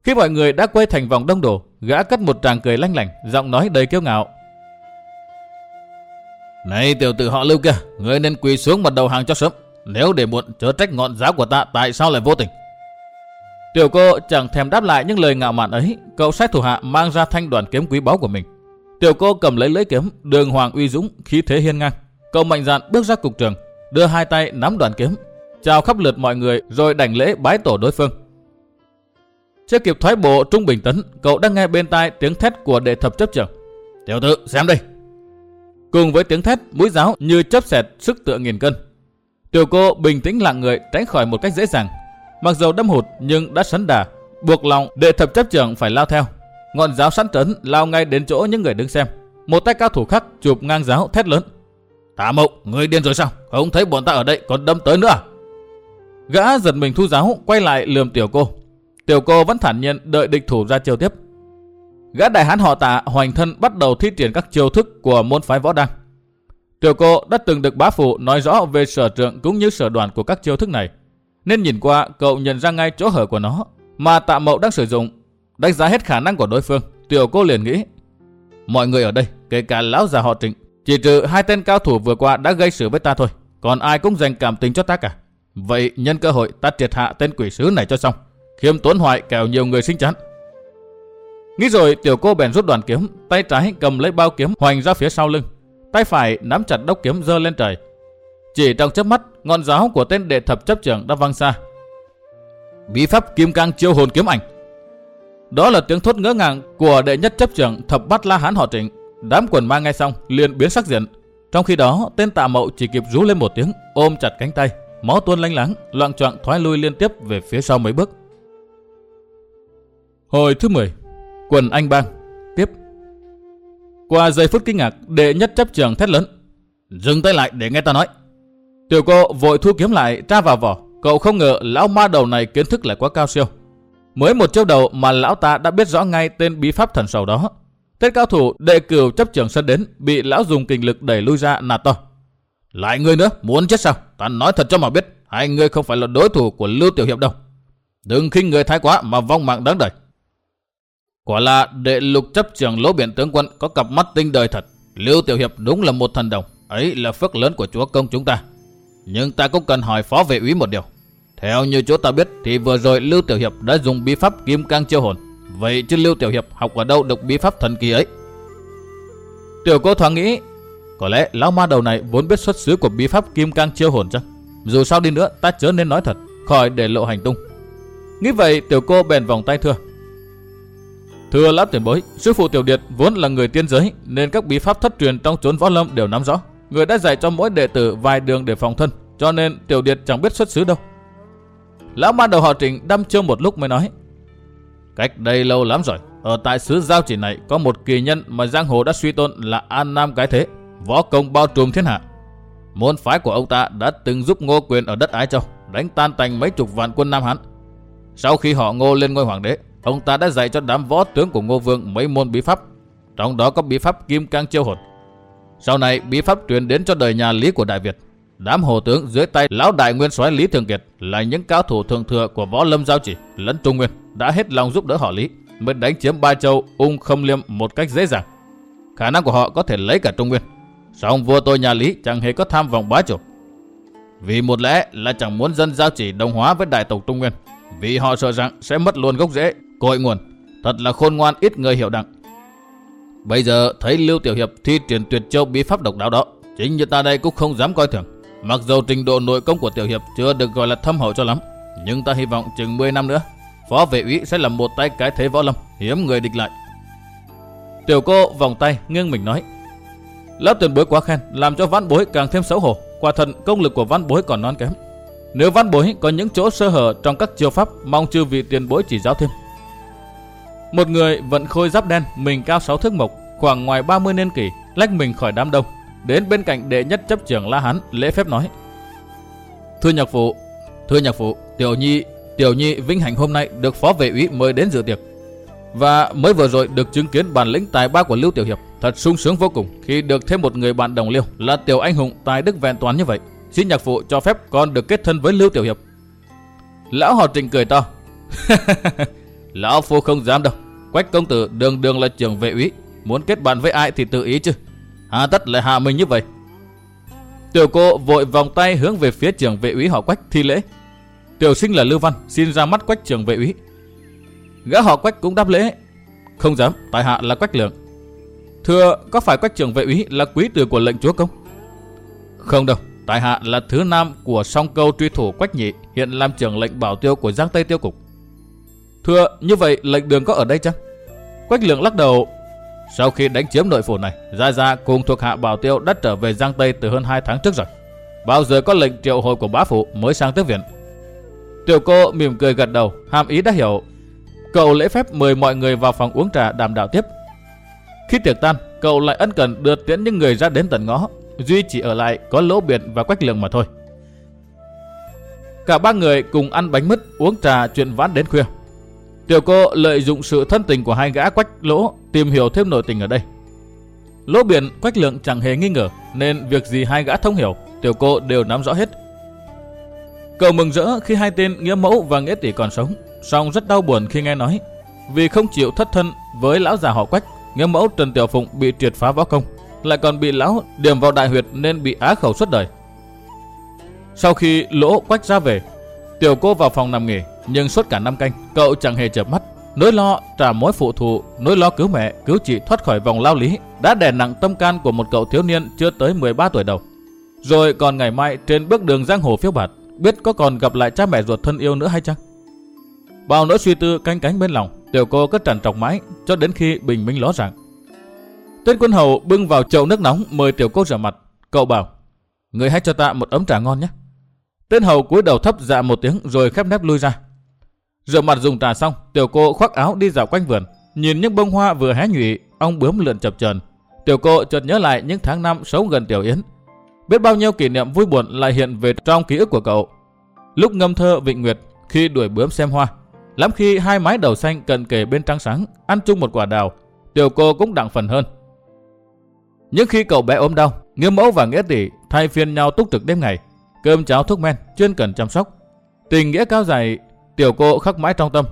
Khi mọi người đã quay thành vòng đông đổ, gã cất một tràng cười lanh lảnh, giọng nói đầy kiêu ngạo. Này tiểu tử họ lưu kia, ngươi nên quỳ xuống mặt đầu hàng cho sớm. Nếu để muộn, chớ trách ngọn giáo của ta tại sao lại vô tình. Tiểu cô chẳng thèm đáp lại những lời ngạo mạn ấy, cậu sai thủ hạ mang ra thanh đoàn kiếm quý báu của mình. Tiểu cô cầm lấy lưỡi kiếm, đường hoàng uy dũng, khí thế hiên ngang. Cậu mạnh dạn bước ra cục trường, đưa hai tay nắm đoàn kiếm, chào khắp lượt mọi người rồi đảnh lễ bái tổ đối phương. Chưa kịp thoái bộ trung bình tấn, cậu đang nghe bên tai tiếng thét của đệ thập chấp trưởng. Tiểu tử, xem đây. Cùng với tiếng thét, mũi giáo như chấp xẹt sức tựa nghìn cân. Tiểu cô bình tĩnh lặng người tránh khỏi một cách dễ dàng. Mặc dù đâm hụt nhưng đã sấn đà, buộc lòng đệ thập chấp trưởng phải lao theo. Ngọn giáo sẵn trấn lao ngay đến chỗ những người đứng xem. Một tay cao thủ khác chụp ngang giáo thét lớn. Tạ mộng, người điên rồi sao? Không thấy bọn ta ở đây còn đâm tới nữa à? Gã giật mình thu giáo, quay lại lườm tiểu cô. Tiểu cô vẫn thản nhiên đợi địch thủ ra chiêu tiếp. Gã đại hán họ tạ hoành thân bắt đầu thi triển các chiêu thức của môn phái võ đăng. Tiểu cô đã từng được bá phụ nói rõ về sở trường cũng như sở đoàn của các chiêu thức này. Nên nhìn qua cậu nhận ra ngay chỗ hở của nó mà tạ mậu đang sử dụng. Đánh giá hết khả năng của đối phương, tiểu cô liền nghĩ. Mọi người ở đây, kể cả lão già họ trịnh, chỉ trừ hai tên cao thủ vừa qua đã gây sự với ta thôi. Còn ai cũng dành cảm tình cho ta cả. Vậy nhân cơ hội ta triệt hạ tên quỷ sứ này cho xong. Khiêm tốn hoại kẻo nhiều người sinh chán. Nghĩ rồi tiểu cô bèn rút đoàn kiếm, tay trái cầm lấy bao kiếm hoành ra phía sau lưng. Tay phải nắm chặt đốc kiếm giơ lên trời. Chỉ trong chớp mắt, ngọn giáo của tên đệ thập chấp trưởng đã văng xa. Bí pháp kim cang chiêu hồn kiếm ảnh. Đó là tiếng thốt ngỡ ngàng của đệ nhất chấp trưởng thập bát la hán họ trịnh. Đám quần ma ngay xong liền biến sắc diện. Trong khi đó, tên tạ mậu chỉ kịp rú lên một tiếng, ôm chặt cánh tay, máu tuôn lanh láng, loạn choạng thoái lui liên tiếp về phía sau mấy bước. Hồi thứ 10 Quần Anh Bang Tiếp Qua giây phút kinh ngạc, đệ nhất chấp trường thét lớn. Dừng tay lại để nghe ta nói. Tiểu cô vội thu kiếm lại, tra vào vỏ. Cậu không ngờ lão ma đầu này kiến thức lại quá cao siêu. Mới một chiêu đầu mà lão ta đã biết rõ ngay tên bí pháp thần sầu đó. tết cao thủ đệ cửu chấp trường sân đến, bị lão dùng kinh lực đẩy lui ra nạt to. Lại ngươi nữa, muốn chết sao? Ta nói thật cho mà biết, hai ngươi không phải là đối thủ của Lưu Tiểu Hiệp đâu. Đừng khinh người thái quá mà vong mạng đáng đời. Quả là đệ lục chấp trường lỗ biển tướng quân có cặp mắt tinh đời thật. Lưu Tiểu Hiệp đúng là một thần đồng. Ấy là phước lớn của chúa công chúng ta. Nhưng ta cũng cần hỏi phó vệ úy một điều. Theo như chỗ ta biết thì vừa rồi Lưu Tiểu Hiệp đã dùng bí pháp kim cang chiêu hồn. Vậy chứ Lưu Tiểu Hiệp học ở đâu được bí pháp thần kỳ ấy? Tiểu cô thoáng nghĩ, có lẽ lão ma đầu này vốn biết xuất xứ của bí pháp kim cang chiêu hồn chăng? Dù sao đi nữa, ta chớ nên nói thật, khỏi để lộ hành tung. Nghĩ vậy, tiểu cô bèn vòng tay thưa. Thưa lão tiền bối, sư phụ tiểu điệt vốn là người tiên giới nên các bí pháp thất truyền trong chốn võ lâm đều nắm rõ. Người đã dạy cho mỗi đệ tử vài đường để phòng thân, cho nên tiểu điệt chẳng biết xuất xứ đâu. Lão ban đầu họ Trịnh đăm chiêu một lúc mới nói. Cách đây lâu lắm rồi, ở tại xứ giao chỉ này có một kỳ nhân mà giang hồ đã suy tôn là An Nam cái thế, võ công bao trùm thiên hạ. Môn phái của ông ta đã từng giúp Ngô Quyền ở đất Ái Châu đánh tan tành mấy chục vạn quân Nam Hán. Sau khi họ Ngô lên ngôi hoàng đế, ông ta đã dạy cho đám võ tướng của Ngô Vương mấy môn bí pháp, trong đó có bí pháp Kim Cang Chiêu Hồn. Sau này bí pháp truyền đến cho đời nhà Lý của Đại Việt. Đám hồ tướng dưới tay lão đại nguyên soái Lý Thường Kiệt là những cao thủ thường thừa của võ lâm giao chỉ lẫn Trung Nguyên đã hết lòng giúp đỡ họ Lý mới đánh chiếm Ba Châu, Ung Khâm Liêm một cách dễ dàng. Khả năng của họ có thể lấy cả Trung Nguyên. Song vua tôi nhà Lý chẳng hề có tham vọng bá chủ. Vì một lẽ là chẳng muốn dân giao chỉ đồng hóa với đại tộc Trung Nguyên. Vì họ sợ rằng sẽ mất luôn gốc rễ, cội nguồn. Thật là khôn ngoan ít người hiểu đặng. Bây giờ thấy Lưu Tiểu Hiệp thi triển tuyệt châu bí pháp độc đáo đó, chính như ta đây cũng không dám coi thường. Mặc dù trình độ nội công của Tiểu Hiệp chưa được gọi là thâm hậu cho lắm, nhưng ta hy vọng chừng 10 năm nữa, phó vệ úy sẽ là một tay cái thế võ lâm, hiếm người địch lại. Tiểu cô vòng tay nghiêng mình nói, Lớp tiền bối quá khen, làm cho văn bối càng thêm xấu hổ. Quả thật công lực của văn bối còn non kém. Nếu văn bối có những chỗ sơ hở trong các chiêu pháp, mong chư vị tiền bối chỉ giáo thêm. Một người vận khôi giáp đen, mình cao 6 thước mộc, khoảng ngoài 30 niên kỷ, lách mình khỏi đám đông, đến bên cạnh đệ nhất chấp trưởng La Hán, lễ phép nói: "Thưa nhạc phụ, thưa nhạc phụ, tiểu nhi, tiểu nhi vinh hạnh hôm nay được phó vệ úy mời đến dự tiệc. Và mới vừa rồi được chứng kiến bản lĩnh tài ba của Lưu Tiểu Hiệp, thật sung sướng vô cùng khi được thêm một người bạn đồng liêu là tiểu anh hùng tài đức vẹn toàn như vậy. Xin nhạc phụ cho phép con được kết thân với Lưu Tiểu Hiệp. Lão họ Trình cười to. Lão phu không dám đâu. Quách công tử đường đường là trưởng vệ úy, muốn kết bạn với ai thì tự ý chứ. Hà tất lại hạ mình như vậy. Tiểu cô vội vòng tay hướng về phía trưởng vệ úy họ Quách thi lễ. Tiểu sinh là Lưu Văn, xin ra mắt quách trưởng vệ úy. Gã họ quách cũng đáp lễ. Không dám, tại hạ là quách lượng. Thưa, có phải quách trưởng vệ úy là quý tử của lệnh chúa không? Không đâu, tại hạ là thứ nam của song câu truy thủ quách nhị, hiện làm trưởng lệnh bảo tiêu của Giang Tây Tiêu Cục. Thưa, như vậy lệnh đường có ở đây chăng? Quách lượng lắc đầu. Sau khi đánh chiếm nội phủ này, Gia Gia cùng thuộc hạ bảo tiêu đã trở về Giang Tây từ hơn 2 tháng trước rồi. Bao giờ có lệnh triệu hồi của bá phụ mới sang tiếp viện. Tiểu cô mỉm cười gật đầu, hàm ý đã hiểu. Cậu lễ phép mời mọi người vào phòng uống trà đàm đạo tiếp. Khi tiệc tan, cậu lại ân cần đưa tiễn những người ra đến tận ngõ. Duy chỉ ở lại có lỗ biển và quách lượng mà thôi. Cả ba người cùng ăn bánh mứt, uống trà chuyện vãn đến khuya. Tiểu cô lợi dụng sự thân tình của hai gã quách lỗ tìm hiểu thêm nội tình ở đây. Lỗ biển quách lượng chẳng hề nghi ngờ nên việc gì hai gã thông hiểu tiểu cô đều nắm rõ hết. Cậu mừng rỡ khi hai tên nghĩa mẫu và nghĩa tỷ còn sống, song rất đau buồn khi nghe nói vì không chịu thất thân với lão già họ quách, nghĩa mẫu Trần Tiểu Phụng bị triệt phá võ công, lại còn bị lão điểm vào đại huyệt nên bị á khẩu suốt đời. Sau khi lỗ quách ra về, tiểu cô vào phòng nằm nghỉ, nhưng suốt cả năm canh, cậu chẳng hề chợp mắt. Nỗi lo trả mối phụ thuộc nỗi lo cứu mẹ, cứu chị thoát khỏi vòng lao lý đã đè nặng tâm can của một cậu thiếu niên chưa tới 13 tuổi đầu. Rồi còn ngày mai trên bước đường giang hồ phiêu bạt, biết có còn gặp lại cha mẹ ruột thân yêu nữa hay chăng? Bao nỗi suy tư canh cánh bên lòng, tiểu cô cứ trằn trọc mãi cho đến khi bình minh ló dạng. Tên quân hầu bưng vào chậu nước nóng mời tiểu cô rửa mặt. Cậu bảo, người hãy cho ta một ấm trà ngon nhé. Tên hầu cúi đầu thấp dạ một tiếng rồi khép nép lui ra. Rửa mặt dùng trà xong, tiểu cô khoác áo đi dạo quanh vườn. Nhìn những bông hoa vừa hé nhụy, ong bướm lượn chập chờn. Tiểu cô chợt nhớ lại những tháng năm sống gần tiểu yến. Biết bao nhiêu kỷ niệm vui buồn lại hiện về trong ký ức của cậu. Lúc ngâm thơ Vịnh Nguyệt, khi đuổi bướm xem hoa. Lắm khi hai mái đầu xanh cận kề bên trăng sáng, ăn chung một quả đào, tiểu cô cũng đặng phần hơn. Những khi cậu bé ốm đau, Nghĩa mẫu và Nghĩa tỷ thay phiên nhau túc trực đêm ngày, cơm cháo thuốc men, chuyên cần chăm sóc. Tình nghĩa cao dài, tiểu cô khắc mãi trong tâm.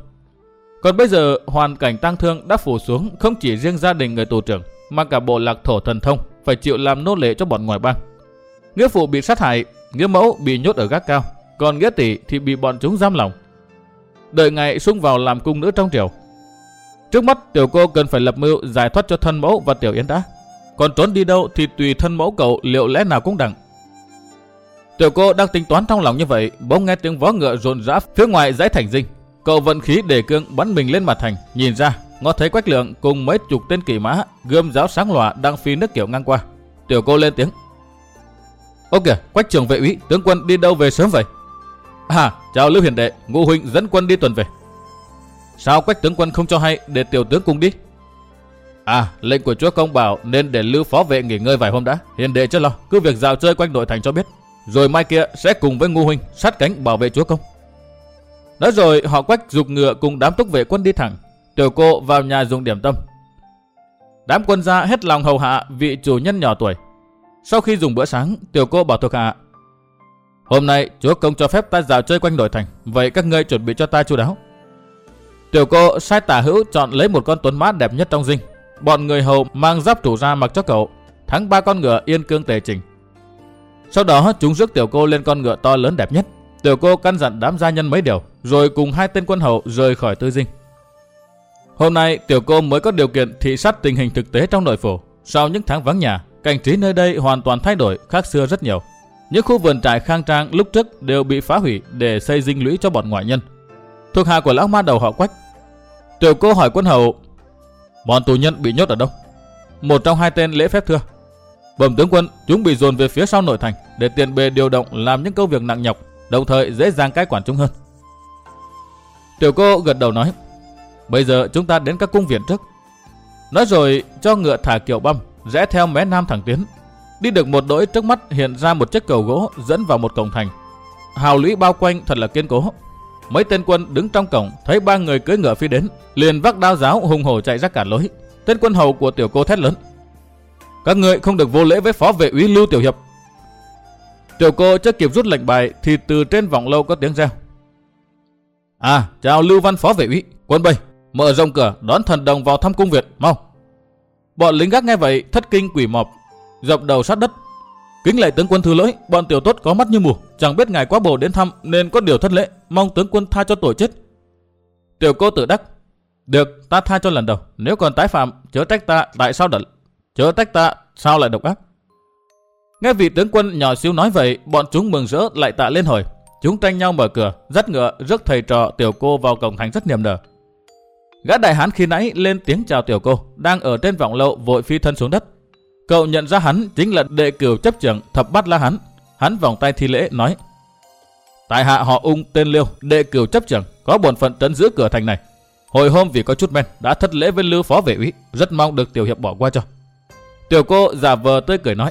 Còn bây giờ, hoàn cảnh tăng thương đã phủ xuống không chỉ riêng gia đình người tù trưởng, mà cả bộ lạc thổ thần thông phải chịu làm nô lệ cho bọn ngoài bang. Nghĩa phụ bị sát hại, nghĩa mẫu bị nhốt ở gác cao, còn nghĩa tỷ thì bị bọn chúng giam lòng. Đợi ngày xung vào làm cung nữ trong triều. Trước mắt tiểu cô cần phải lập mưu giải thoát cho thân mẫu và tiểu yến đã. Còn trốn đi đâu thì tùy thân mẫu cậu liệu lẽ nào cũng đặng. Tiểu cô đang tính toán trong lòng như vậy, bỗng nghe tiếng vó ngựa rộn rã phía ngoài dãy thành dinh. Cậu vận khí để cương bắn mình lên mặt thành, nhìn ra, ngó thấy quách lượng cùng mấy chục tên kỳ mã, gươm giáo sáng lòa đang phi nước kiểu ngang qua. Tiểu cô lên tiếng. Ô kìa, quách trưởng vệ úy, tướng quân đi đâu về sớm vậy? À, chào Lưu Hiền Đệ, ngũ huynh dẫn quân đi tuần về. Sao quách tướng quân không cho hay để tiểu tướng cùng đi? À, lệnh của chúa công bảo nên để lưu phó vệ nghỉ ngơi vài hôm đã. Hiền đệ cho lo, cứ việc dạo chơi quanh nội thành cho biết. Rồi mai kia sẽ cùng với Ngô huynh sát cánh bảo vệ chúa công. Nói rồi họ quách dục ngựa cùng đám túc vệ quân đi thẳng. Tiểu cô vào nhà dùng điểm tâm. Đám quân gia hết lòng hầu hạ vị chủ nhân nhỏ tuổi. Sau khi dùng bữa sáng, tiểu cô bảo thuộc hạ. Hôm nay chúa công cho phép ta dạo chơi quanh nội thành. Vậy các ngươi chuẩn bị cho ta chu đáo. Tiểu cô sai tả hữu chọn lấy một con tuấn mã đẹp nhất trong dinh, bọn người hầu mang giáp chủ ra mặc cho cậu, thắng ba con ngựa yên cương tề chỉnh. Sau đó chúng rước tiểu cô lên con ngựa to lớn đẹp nhất. Tiểu cô căn dặn đám gia nhân mấy điều, rồi cùng hai tên quân hầu rời khỏi tư dinh. Hôm nay tiểu cô mới có điều kiện thị sát tình hình thực tế trong nội phủ. Sau những tháng vắng nhà, cảnh trí nơi đây hoàn toàn thay đổi khác xưa rất nhiều. Những khu vườn trại khang trang lúc trước đều bị phá hủy để xây dinh lũy cho bọn ngoại nhân. Thuộc hạ của lão ma đầu họ quách. Tiểu cô hỏi quân hầu Bọn tù nhân bị nhốt ở đâu? Một trong hai tên lễ phép thưa. Bẩm tướng quân, chúng bị dồn về phía sau nội thành để tiền bề điều động làm những công việc nặng nhọc, đồng thời dễ dàng cai quản chúng hơn. Tiểu cô gật đầu nói, bây giờ chúng ta đến các cung viện trước. Nói rồi cho ngựa thả kiệu băm, rẽ theo mé nam thẳng tiến. Đi được một đỗi trước mắt hiện ra một chiếc cầu gỗ dẫn vào một cổng thành. Hào lũy bao quanh thật là kiên cố, Mấy tên quân đứng trong cổng thấy ba người cưỡi ngựa phi đến, liền vác đao giáo hùng hổ chạy ra cả lối. Tên quân hầu của tiểu cô thét lớn: "Các ngươi không được vô lễ với phó vệ úy Lưu tiểu hiệp." Tiểu cô chưa kịp rút lệnh bài thì từ trên vọng lâu có tiếng reo. "À, chào Lưu Văn phó vệ úy, quân bầy, mở rộng cửa đón thần đồng vào thăm cung Việt, mau." Bọn lính gác nghe vậy thất kinh quỷ mọp, dập đầu sát đất. Kính lạy tướng quân thứ lỗi, bọn tiểu tốt có mắt như mù, chẳng biết ngài quá bồ đến thăm nên có điều thất lễ, mong tướng quân tha cho tội chết. Tiểu cô tự đắc, được, ta tha cho lần đầu, nếu còn tái phạm, chớ trách ta tại sao đợt chớ trách ta sao lại độc ác. Nghe vị tướng quân nhỏ xíu nói vậy, bọn chúng mừng rỡ lại tạ lên hồi. Chúng tranh nhau mở cửa, dắt ngựa, rước thầy trò tiểu cô vào cổng thành rất niềm nở. Gã đại hán khi nãy lên tiếng chào tiểu cô, đang ở trên vọng lậu vội phi thân xuống đất. Cậu nhận ra hắn chính là đệ cửu chấp trưởng thập bát la hắn. Hắn vòng tay thi lễ nói. Tại hạ họ ung tên liêu, đệ cửu chấp trưởng, có bổn phận trấn giữ cửa thành này. Hồi hôm vì có chút men, đã thất lễ với lưu phó vệ úy, rất mong được tiểu hiệp bỏ qua cho. Tiểu cô giả vờ tươi cười nói.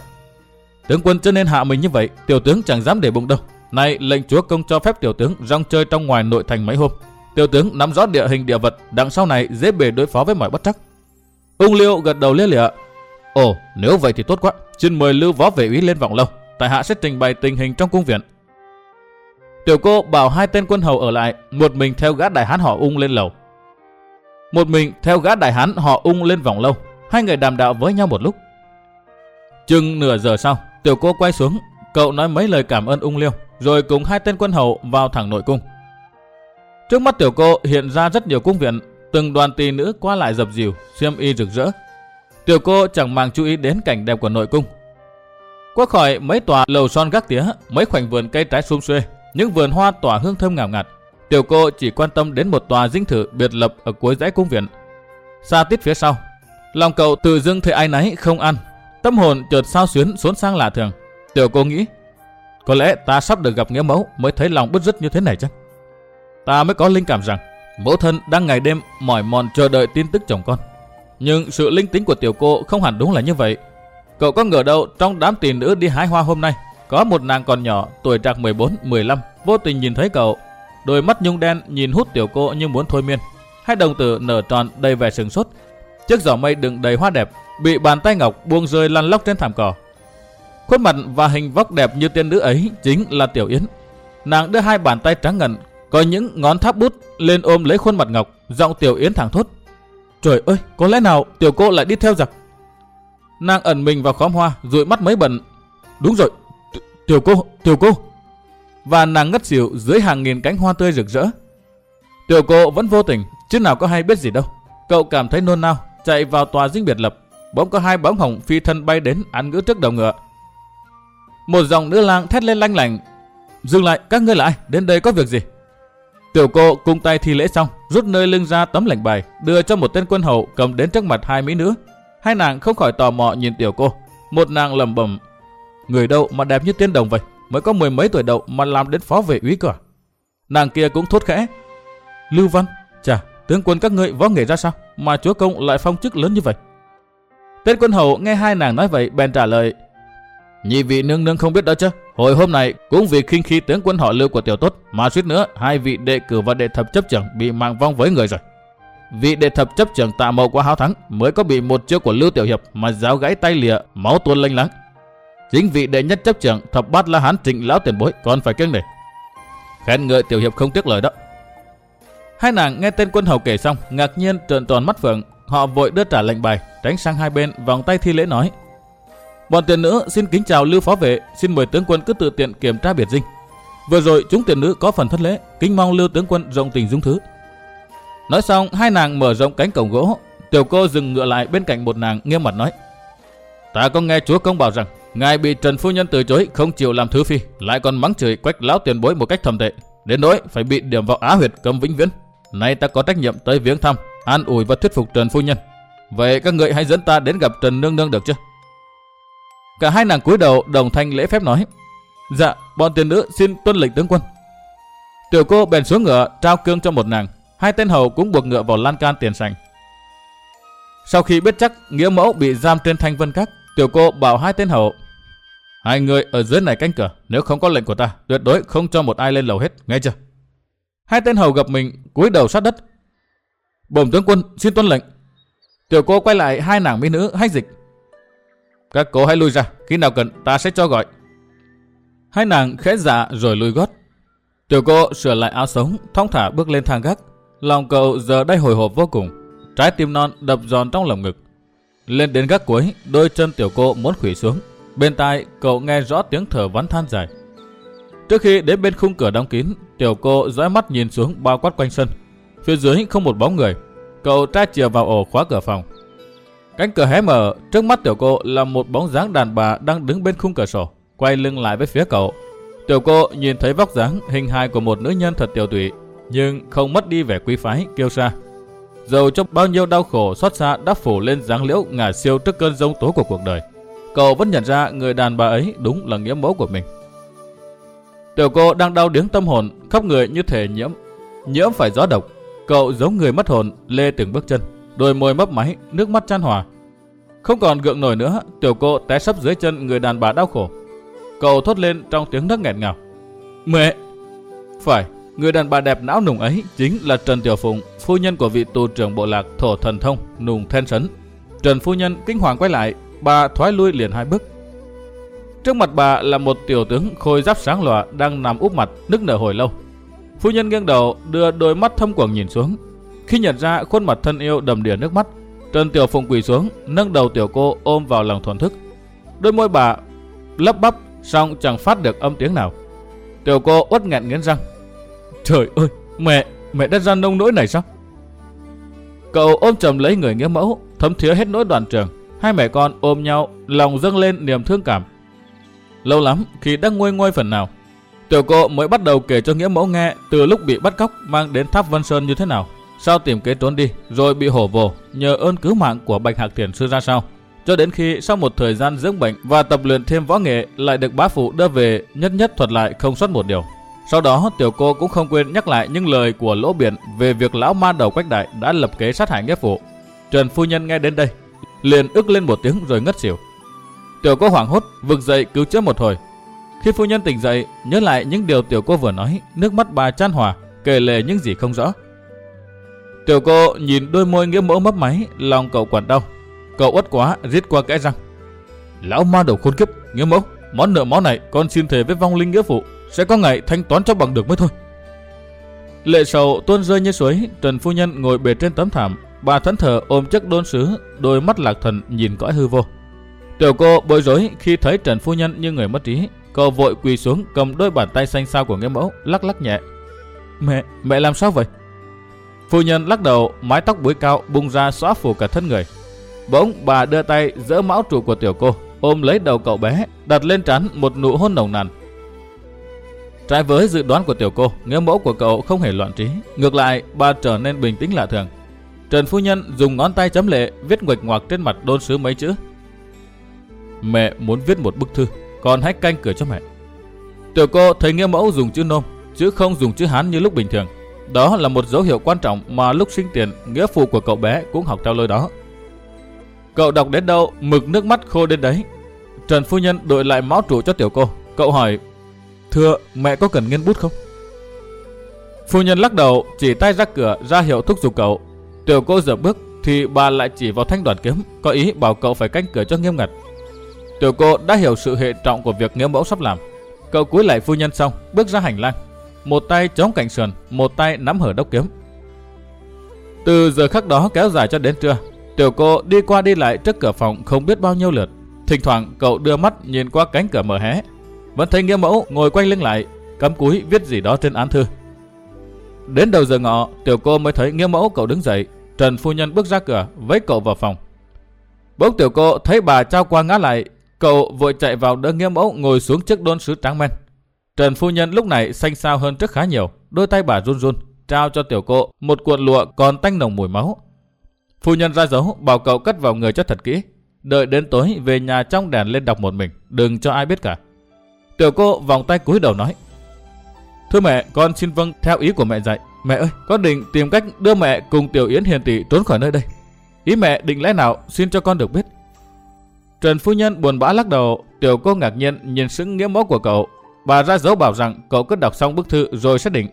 Tướng quân cho nên hạ mình như vậy, tiểu tướng chẳng dám để bụng đâu. Nay lệnh chúa công cho phép tiểu tướng rong chơi trong ngoài nội thành mấy hôm. Tiểu tướng nắm rõ địa hình địa vật, đằng sau này dễ bề đối phó với mọi bất trắc. Ung Liêu gật đầu lia lịa. Ồ, nếu vậy thì tốt quá. Xin mời lưu võ vệ úy lên vọng lâu. Tại hạ sẽ trình bày tình hình trong cung viện. Tiểu cô bảo hai tên quân hầu ở lại, một mình theo gã đại hán họ Ung lên lầu. Một mình theo gã đại hán họ Ung lên vòng lâu. Hai người đàm đạo với nhau một lúc. Chừng nửa giờ sau, tiểu cô quay xuống, cậu nói mấy lời cảm ơn Ung Liêu, rồi cùng hai tên quân hầu vào thẳng nội cung. Trước mắt tiểu cô hiện ra rất nhiều cung viện, từng đoàn tỳ nữ qua lại dập dìu, xiêm y rực rỡ. Tiểu cô chẳng mang chú ý đến cảnh đẹp của nội cung. Qua khỏi mấy tòa lầu son gác tía, mấy khoảnh vườn cây trái sum xuê, những vườn hoa tỏa hương thơm ngào ngạt. Tiểu cô chỉ quan tâm đến một tòa dinh thự biệt lập ở cuối dãy cung viện. Xa tít phía sau, lòng cậu tự dưng thấy ai nấy không ăn. Tâm hồn chợt sao xuyến xuống sang lạ thường. Tiểu cô nghĩ, có lẽ ta sắp được gặp nghĩa mẫu mới thấy lòng bứt rứt như thế này chắc ta mới có linh cảm rằng mẫu thân đang ngày đêm mỏi mòn chờ đợi tin tức chồng con. Nhưng sự linh tính của tiểu cô không hẳn đúng là như vậy. Cậu có ngờ đâu trong đám tỷ nữ đi hái hoa hôm nay, có một nàng còn nhỏ, tuổi trạc 14, 15, vô tình nhìn thấy cậu. Đôi mắt nhung đen nhìn hút tiểu cô như muốn thôi miên. Hai đồng tử nở tròn đầy vẻ sừng sốt. Chiếc giỏ mây đựng đầy hoa đẹp, bị bàn tay ngọc buông rơi lăn lóc trên thảm cỏ. Khuôn mặt và hình vóc đẹp như tiên nữ ấy chính là Tiểu Yến. Nàng đưa hai bàn tay trắng ngần có những ngón tháp bút lên ôm lấy khuôn mặt ngọc, giọng Tiểu Yến thẳng thốt. Trời ơi, có lẽ nào tiểu cô lại đi theo giặc? Nàng ẩn mình vào khóm hoa, dụi mắt mấy bận. Đúng rồi, tiểu cô, tiểu cô. Và nàng ngất xỉu dưới hàng nghìn cánh hoa tươi rực rỡ. Tiểu cô vẫn vô tình, chứ nào có hay biết gì đâu. Cậu cảm thấy nôn nao, chạy vào tòa dinh biệt lập. Bỗng có hai bóng hồng phi thân bay đến ăn ngữ trước đầu ngựa. Một dòng nữ lang thét lên lanh lành. Dừng lại, các ngươi lại? Đến đây có việc gì? Tiểu cô cung tay thi lễ xong, rút nơi lưng ra tấm lệnh bài, đưa cho một tên quân hầu cầm đến trước mặt hai mỹ nữ. Hai nàng không khỏi tò mò nhìn tiểu cô. Một nàng lầm bẩm người đâu mà đẹp như tiên đồng vậy, mới có mười mấy tuổi đầu mà làm đến phó vệ úy cả. À? Nàng kia cũng thốt khẽ, Lưu Văn, chà, tướng quân các ngươi võ nghệ ra sao, mà chúa công lại phong chức lớn như vậy. Tên quân hầu nghe hai nàng nói vậy bèn trả lời, Nhị vị nương nương không biết đó chứ. Hồi hôm nay cũng vì khinh khi tướng quân họ lưu của tiểu tốt mà suýt nữa hai vị đệ cử và đệ thập chấp trưởng bị mạng vong với người rồi. Vị đệ thập chấp trưởng tạ mậu quá háo thắng mới có bị một chiêu của lưu tiểu hiệp mà giáo gãy tay lìa máu tuôn lênh láng. Chính vị đệ nhất chấp trưởng thập bát la hán trịnh lão tiền bối còn phải kiêng nể. Khen ngợi tiểu hiệp không tiếc lời đó. Hai nàng nghe tên quân hầu kể xong ngạc nhiên trợn tròn mắt phượng họ vội đưa trả lệnh bài tránh sang hai bên vòng tay thi lễ nói Bọn tiền nữ xin kính chào lưu phó vệ, xin mời tướng quân cứ tự tiện kiểm tra biệt dinh. Vừa rồi chúng tiền nữ có phần thất lễ, kính mong lưu tướng quân rộng tình dung thứ. Nói xong, hai nàng mở rộng cánh cổng gỗ, tiểu cô dừng ngựa lại bên cạnh một nàng nghiêm mặt nói: "Ta có nghe chúa công bảo rằng ngài bị Trần phu nhân từ chối không chịu làm thứ phi, lại còn mắng chửi quách lão tiền bối một cách thầm tệ, đến nỗi phải bị điểm vào á huyệt cấm vĩnh viễn. Nay ta có trách nhiệm tới viếng thăm, an ủi và thuyết phục Trần phu nhân. Vậy các người hãy dẫn ta đến gặp Trần nương nương được chưa?" Cả hai nàng cúi đầu đồng thanh lễ phép nói. Dạ, bọn tiền nữ xin tuân lệnh tướng quân. Tiểu cô bèn xuống ngựa trao cương cho một nàng. Hai tên hầu cũng buộc ngựa vào lan can tiền sành. Sau khi biết chắc nghĩa mẫu bị giam trên thanh vân các, tiểu cô bảo hai tên hầu Hai người ở dưới này canh cửa, nếu không có lệnh của ta, tuyệt đối không cho một ai lên lầu hết, nghe chưa? Hai tên hầu gặp mình, cúi đầu sát đất. Bổn tướng quân xin tuân lệnh. Tiểu cô quay lại hai nàng mỹ nữ hách dịch, các cô hãy lui ra, khi nào cần ta sẽ cho gọi. Hai nàng khẽ dạ rồi lui gót. Tiểu cô sửa lại áo sống, thong thả bước lên thang gác. Lòng cậu giờ đây hồi hộp vô cùng. Trái tim non đập giòn trong lồng ngực. Lên đến gác cuối, đôi chân tiểu cô muốn khủy xuống. Bên tai cậu nghe rõ tiếng thở vắn than dài. Trước khi đến bên khung cửa đóng kín, tiểu cô dõi mắt nhìn xuống bao quát quanh sân. Phía dưới không một bóng người. Cậu tra chìa vào ổ khóa cửa phòng. Cánh cửa hé mở, trước mắt tiểu cô là một bóng dáng đàn bà đang đứng bên khung cửa sổ, quay lưng lại với phía cậu. Tiểu cô nhìn thấy vóc dáng, hình hài của một nữ nhân thật tiểu tụy, nhưng không mất đi vẻ quý phái, kiêu sa. Dầu cho bao nhiêu đau khổ xót xa đã phủ lên dáng liễu ngả siêu trước cơn giông tố của cuộc đời. Cậu vẫn nhận ra người đàn bà ấy đúng là nghĩa mẫu của mình. Tiểu cô đang đau điếng tâm hồn, khóc người như thể nhiễm, nhiễm phải gió độc. Cậu giống người mất hồn, lê từng bước chân, đôi môi mấp máy, nước mắt chan hòa. Không còn gượng nổi nữa, tiểu cô té sấp dưới chân người đàn bà đau khổ. Cậu thốt lên trong tiếng nước nghẹn ngào. Mẹ! Phải, người đàn bà đẹp não nùng ấy chính là Trần Tiểu Phụng, phu nhân của vị tù trưởng bộ lạc thổ thần thông, nùng then sấn. Trần phu nhân kinh hoàng quay lại, bà thoái lui liền hai bước. Trước mặt bà là một tiểu tướng khôi giáp sáng lòa đang nằm úp mặt, nức nở hồi lâu. Phu nhân nghiêng đầu đưa đôi mắt thâm quầng nhìn xuống. Khi nhận ra khuôn mặt thân yêu đầm đìa nước mắt, Trần Tiểu Phụng quỳ xuống, nâng đầu tiểu cô ôm vào lòng thuần thức. Đôi môi bà lấp bắp, song chẳng phát được âm tiếng nào. Tiểu cô uất nghẹn nghiến răng. Trời ơi, mẹ, mẹ đã ra nông nỗi này sao? Cậu ôm chầm lấy người nghĩa mẫu, thấm thía hết nỗi đoàn trường. Hai mẹ con ôm nhau, lòng dâng lên niềm thương cảm. Lâu lắm, khi đang nguôi nguôi phần nào, tiểu cô mới bắt đầu kể cho nghĩa mẫu nghe từ lúc bị bắt cóc mang đến tháp Vân Sơn như thế nào. Sao tìm kế trốn đi, rồi bị hổ vồ, nhờ ơn cứu mạng của Bạch Hạc Thiền Sư ra sao. Cho đến khi sau một thời gian dưỡng bệnh và tập luyện thêm võ nghệ lại được bá phụ đưa về nhất nhất thuật lại không sót một điều. Sau đó tiểu cô cũng không quên nhắc lại những lời của lỗ biển về việc lão ma đầu quách đại đã lập kế sát hại nghĩa phụ. Trần phu nhân nghe đến đây, liền ức lên một tiếng rồi ngất xỉu. Tiểu cô hoảng hốt vực dậy cứu chữa một hồi. Khi phu nhân tỉnh dậy, nhớ lại những điều tiểu cô vừa nói, nước mắt bà chan hòa, kể lệ những gì không rõ. Tiểu cô nhìn đôi môi nghĩa mẫu mấp máy, lòng cậu quặn đau. Cậu uất quá, rít qua kẽ răng. Lão ma đầu khôn kiếp, nghĩa mẫu, món nợ máu này con xin thề với vong linh nghĩa phụ, sẽ có ngày thanh toán cho bằng được mới thôi. Lệ sầu tuôn rơi như suối, Trần phu nhân ngồi bệt trên tấm thảm, bà thẫn thờ ôm chiếc đôn sứ, đôi mắt lạc thần nhìn cõi hư vô. Tiểu cô bối rối khi thấy Trần phu nhân như người mất trí, cậu vội quỳ xuống cầm đôi bàn tay xanh xao của nghĩa mẫu, lắc lắc nhẹ. Mẹ, mẹ làm sao vậy? Phu nhân lắc đầu, mái tóc búi cao bung ra xóa phủ cả thân người. Bỗng bà đưa tay dỡ mão trụ của tiểu cô, ôm lấy đầu cậu bé, đặt lên trán một nụ hôn nồng nàn. Trái với dự đoán của tiểu cô, nghĩa mẫu của cậu không hề loạn trí. Ngược lại, bà trở nên bình tĩnh lạ thường. Trần phu nhân dùng ngón tay chấm lệ viết nguệch ngoạc trên mặt đôn sứ mấy chữ. Mẹ muốn viết một bức thư, còn hãy canh cửa cho mẹ. Tiểu cô thấy nghĩa mẫu dùng chữ nôm, chứ không dùng chữ hán như lúc bình thường. Đó là một dấu hiệu quan trọng mà lúc sinh tiền, nghĩa phụ của cậu bé cũng học theo lời đó. Cậu đọc đến đâu, mực nước mắt khô đến đấy. Trần phu nhân đội lại máu trụ cho tiểu cô. Cậu hỏi, thưa mẹ có cần nghiên bút không? Phu nhân lắc đầu, chỉ tay ra cửa ra hiệu thúc giục cậu. Tiểu cô dở bước thì bà lại chỉ vào thanh đoàn kiếm, có ý bảo cậu phải canh cửa cho nghiêm ngặt. Tiểu cô đã hiểu sự hệ trọng của việc nghĩa mẫu sắp làm. Cậu cúi lại phu nhân xong, bước ra hành lang. Một tay chống cạnh sườn, một tay nắm hở đốc kiếm. Từ giờ khắc đó kéo dài cho đến trưa, tiểu cô đi qua đi lại trước cửa phòng không biết bao nhiêu lượt. Thỉnh thoảng cậu đưa mắt nhìn qua cánh cửa mở hé. Vẫn thấy nghĩa mẫu ngồi quanh lưng lại, cắm cúi viết gì đó trên án thư. Đến đầu giờ ngọ, tiểu cô mới thấy nghĩa mẫu cậu đứng dậy. Trần phu nhân bước ra cửa, với cậu vào phòng. Bỗng tiểu cô thấy bà trao qua ngã lại, Cậu vội chạy vào đỡ nghiêm mẫu ngồi xuống chiếc đôn sứ trắng men. Trần phu nhân lúc này xanh xao hơn trước khá nhiều, đôi tay bà run run, trao cho tiểu cô một cuộn lụa còn tanh nồng mùi máu. Phu nhân ra dấu bảo cậu cất vào người cho thật kỹ, đợi đến tối về nhà trong đèn lên đọc một mình, đừng cho ai biết cả. Tiểu cô vòng tay cúi đầu nói, Thưa mẹ, con xin vâng theo ý của mẹ dạy. Mẹ ơi, con định tìm cách đưa mẹ cùng Tiểu Yến hiền tỷ trốn khỏi nơi đây. Ý mẹ định lẽ nào xin cho con được biết. Trần phu nhân buồn bã lắc đầu, tiểu cô ngạc nhiên nhìn sững nghĩa mẫu của cậu. Bà ra dấu bảo rằng cậu cứ đọc xong bức thư rồi xác định.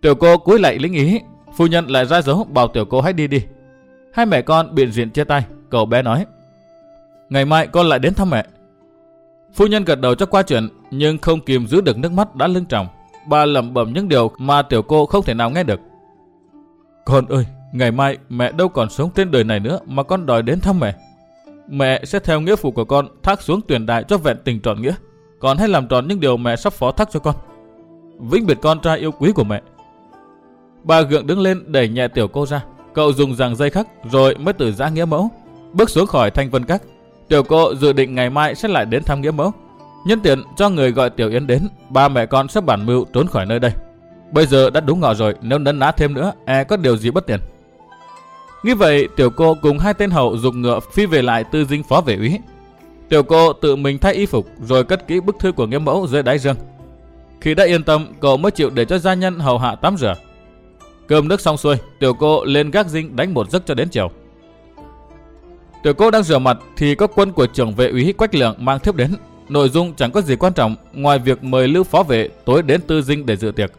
Tiểu cô cúi lại lính ý, phu nhân lại ra dấu bảo tiểu cô hãy đi đi. Hai mẹ con biện diện chia tay, cậu bé nói. Ngày mai con lại đến thăm mẹ. Phu nhân gật đầu cho qua chuyện, nhưng không kìm giữ được nước mắt đã lưng tròng. Bà lẩm bẩm những điều mà tiểu cô không thể nào nghe được. Con ơi, ngày mai mẹ đâu còn sống trên đời này nữa mà con đòi đến thăm mẹ mẹ sẽ theo nghĩa phụ của con thác xuống tuyển đại cho vẹn tình trọn nghĩa. Con hãy làm tròn những điều mẹ sắp phó thác cho con. Vĩnh biệt con trai yêu quý của mẹ. Bà gượng đứng lên đẩy nhẹ tiểu cô ra. Cậu dùng rằng dây khắc rồi mới từ giã nghĩa mẫu. Bước xuống khỏi thanh vân các. Tiểu cô dự định ngày mai sẽ lại đến thăm nghĩa mẫu. Nhân tiện cho người gọi Tiểu Yến đến, ba mẹ con sẽ bản mưu trốn khỏi nơi đây. Bây giờ đã đúng ngọ rồi, nếu nấn ná thêm nữa, e có điều gì bất tiện. Như vậy, tiểu cô cùng hai tên hậu dùng ngựa phi về lại tư dinh phó vệ úy. Tiểu cô tự mình thay y phục rồi cất kỹ bức thư của nghiêm mẫu dưới đáy rừng. Khi đã yên tâm, cậu mới chịu để cho gia nhân hầu hạ tắm rửa. Cơm nước xong xuôi, tiểu cô lên gác dinh đánh một giấc cho đến chiều. Tiểu cô đang rửa mặt thì có quân của trưởng vệ úy Quách Lượng mang thiếp đến. Nội dung chẳng có gì quan trọng ngoài việc mời lưu phó vệ tối đến tư dinh để dự tiệc.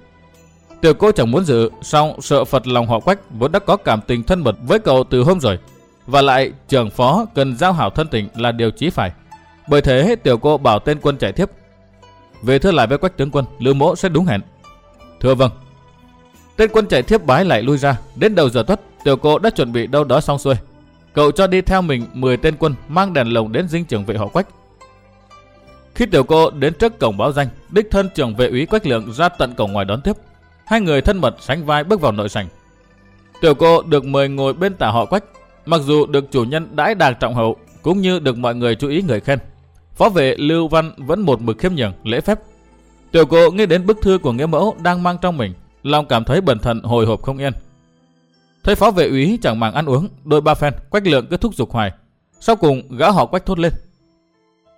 Tiểu cô chẳng muốn dự, song sợ Phật lòng họ Quách vốn đã có cảm tình thân mật với cậu từ hôm rồi. Và lại trưởng phó cần giao hảo thân tình là điều chí phải. Bởi thế tiểu cô bảo tên quân chạy tiếp. Về thưa lại với Quách tướng quân, lưu mỗ sẽ đúng hẹn. Thưa vâng. Tên quân chạy tiếp bái lại lui ra. Đến đầu giờ tuất, tiểu cô đã chuẩn bị đâu đó xong xuôi. Cậu cho đi theo mình 10 tên quân mang đèn lồng đến dinh trưởng vệ họ Quách. Khi tiểu cô đến trước cổng báo danh, đích thân trưởng vệ úy Quách Lượng ra tận cổng ngoài đón tiếp. Hai người thân mật sánh vai bước vào nội sảnh. Tiểu cô được mời ngồi bên tả họ Quách, mặc dù được chủ nhân đãi đạc trọng hậu, cũng như được mọi người chú ý người khen. Phó vệ Lưu Văn vẫn một mực khiêm nhường, lễ phép. Tiểu cô nghe đến bức thư của nghĩa mẫu đang mang trong mình, lòng cảm thấy bẩn thần hồi hộp không yên. Thấy phó vệ úy chẳng màng ăn uống, đôi ba phen, Quách Lượng cứ thúc giục hoài. Sau cùng gã họ Quách thốt lên.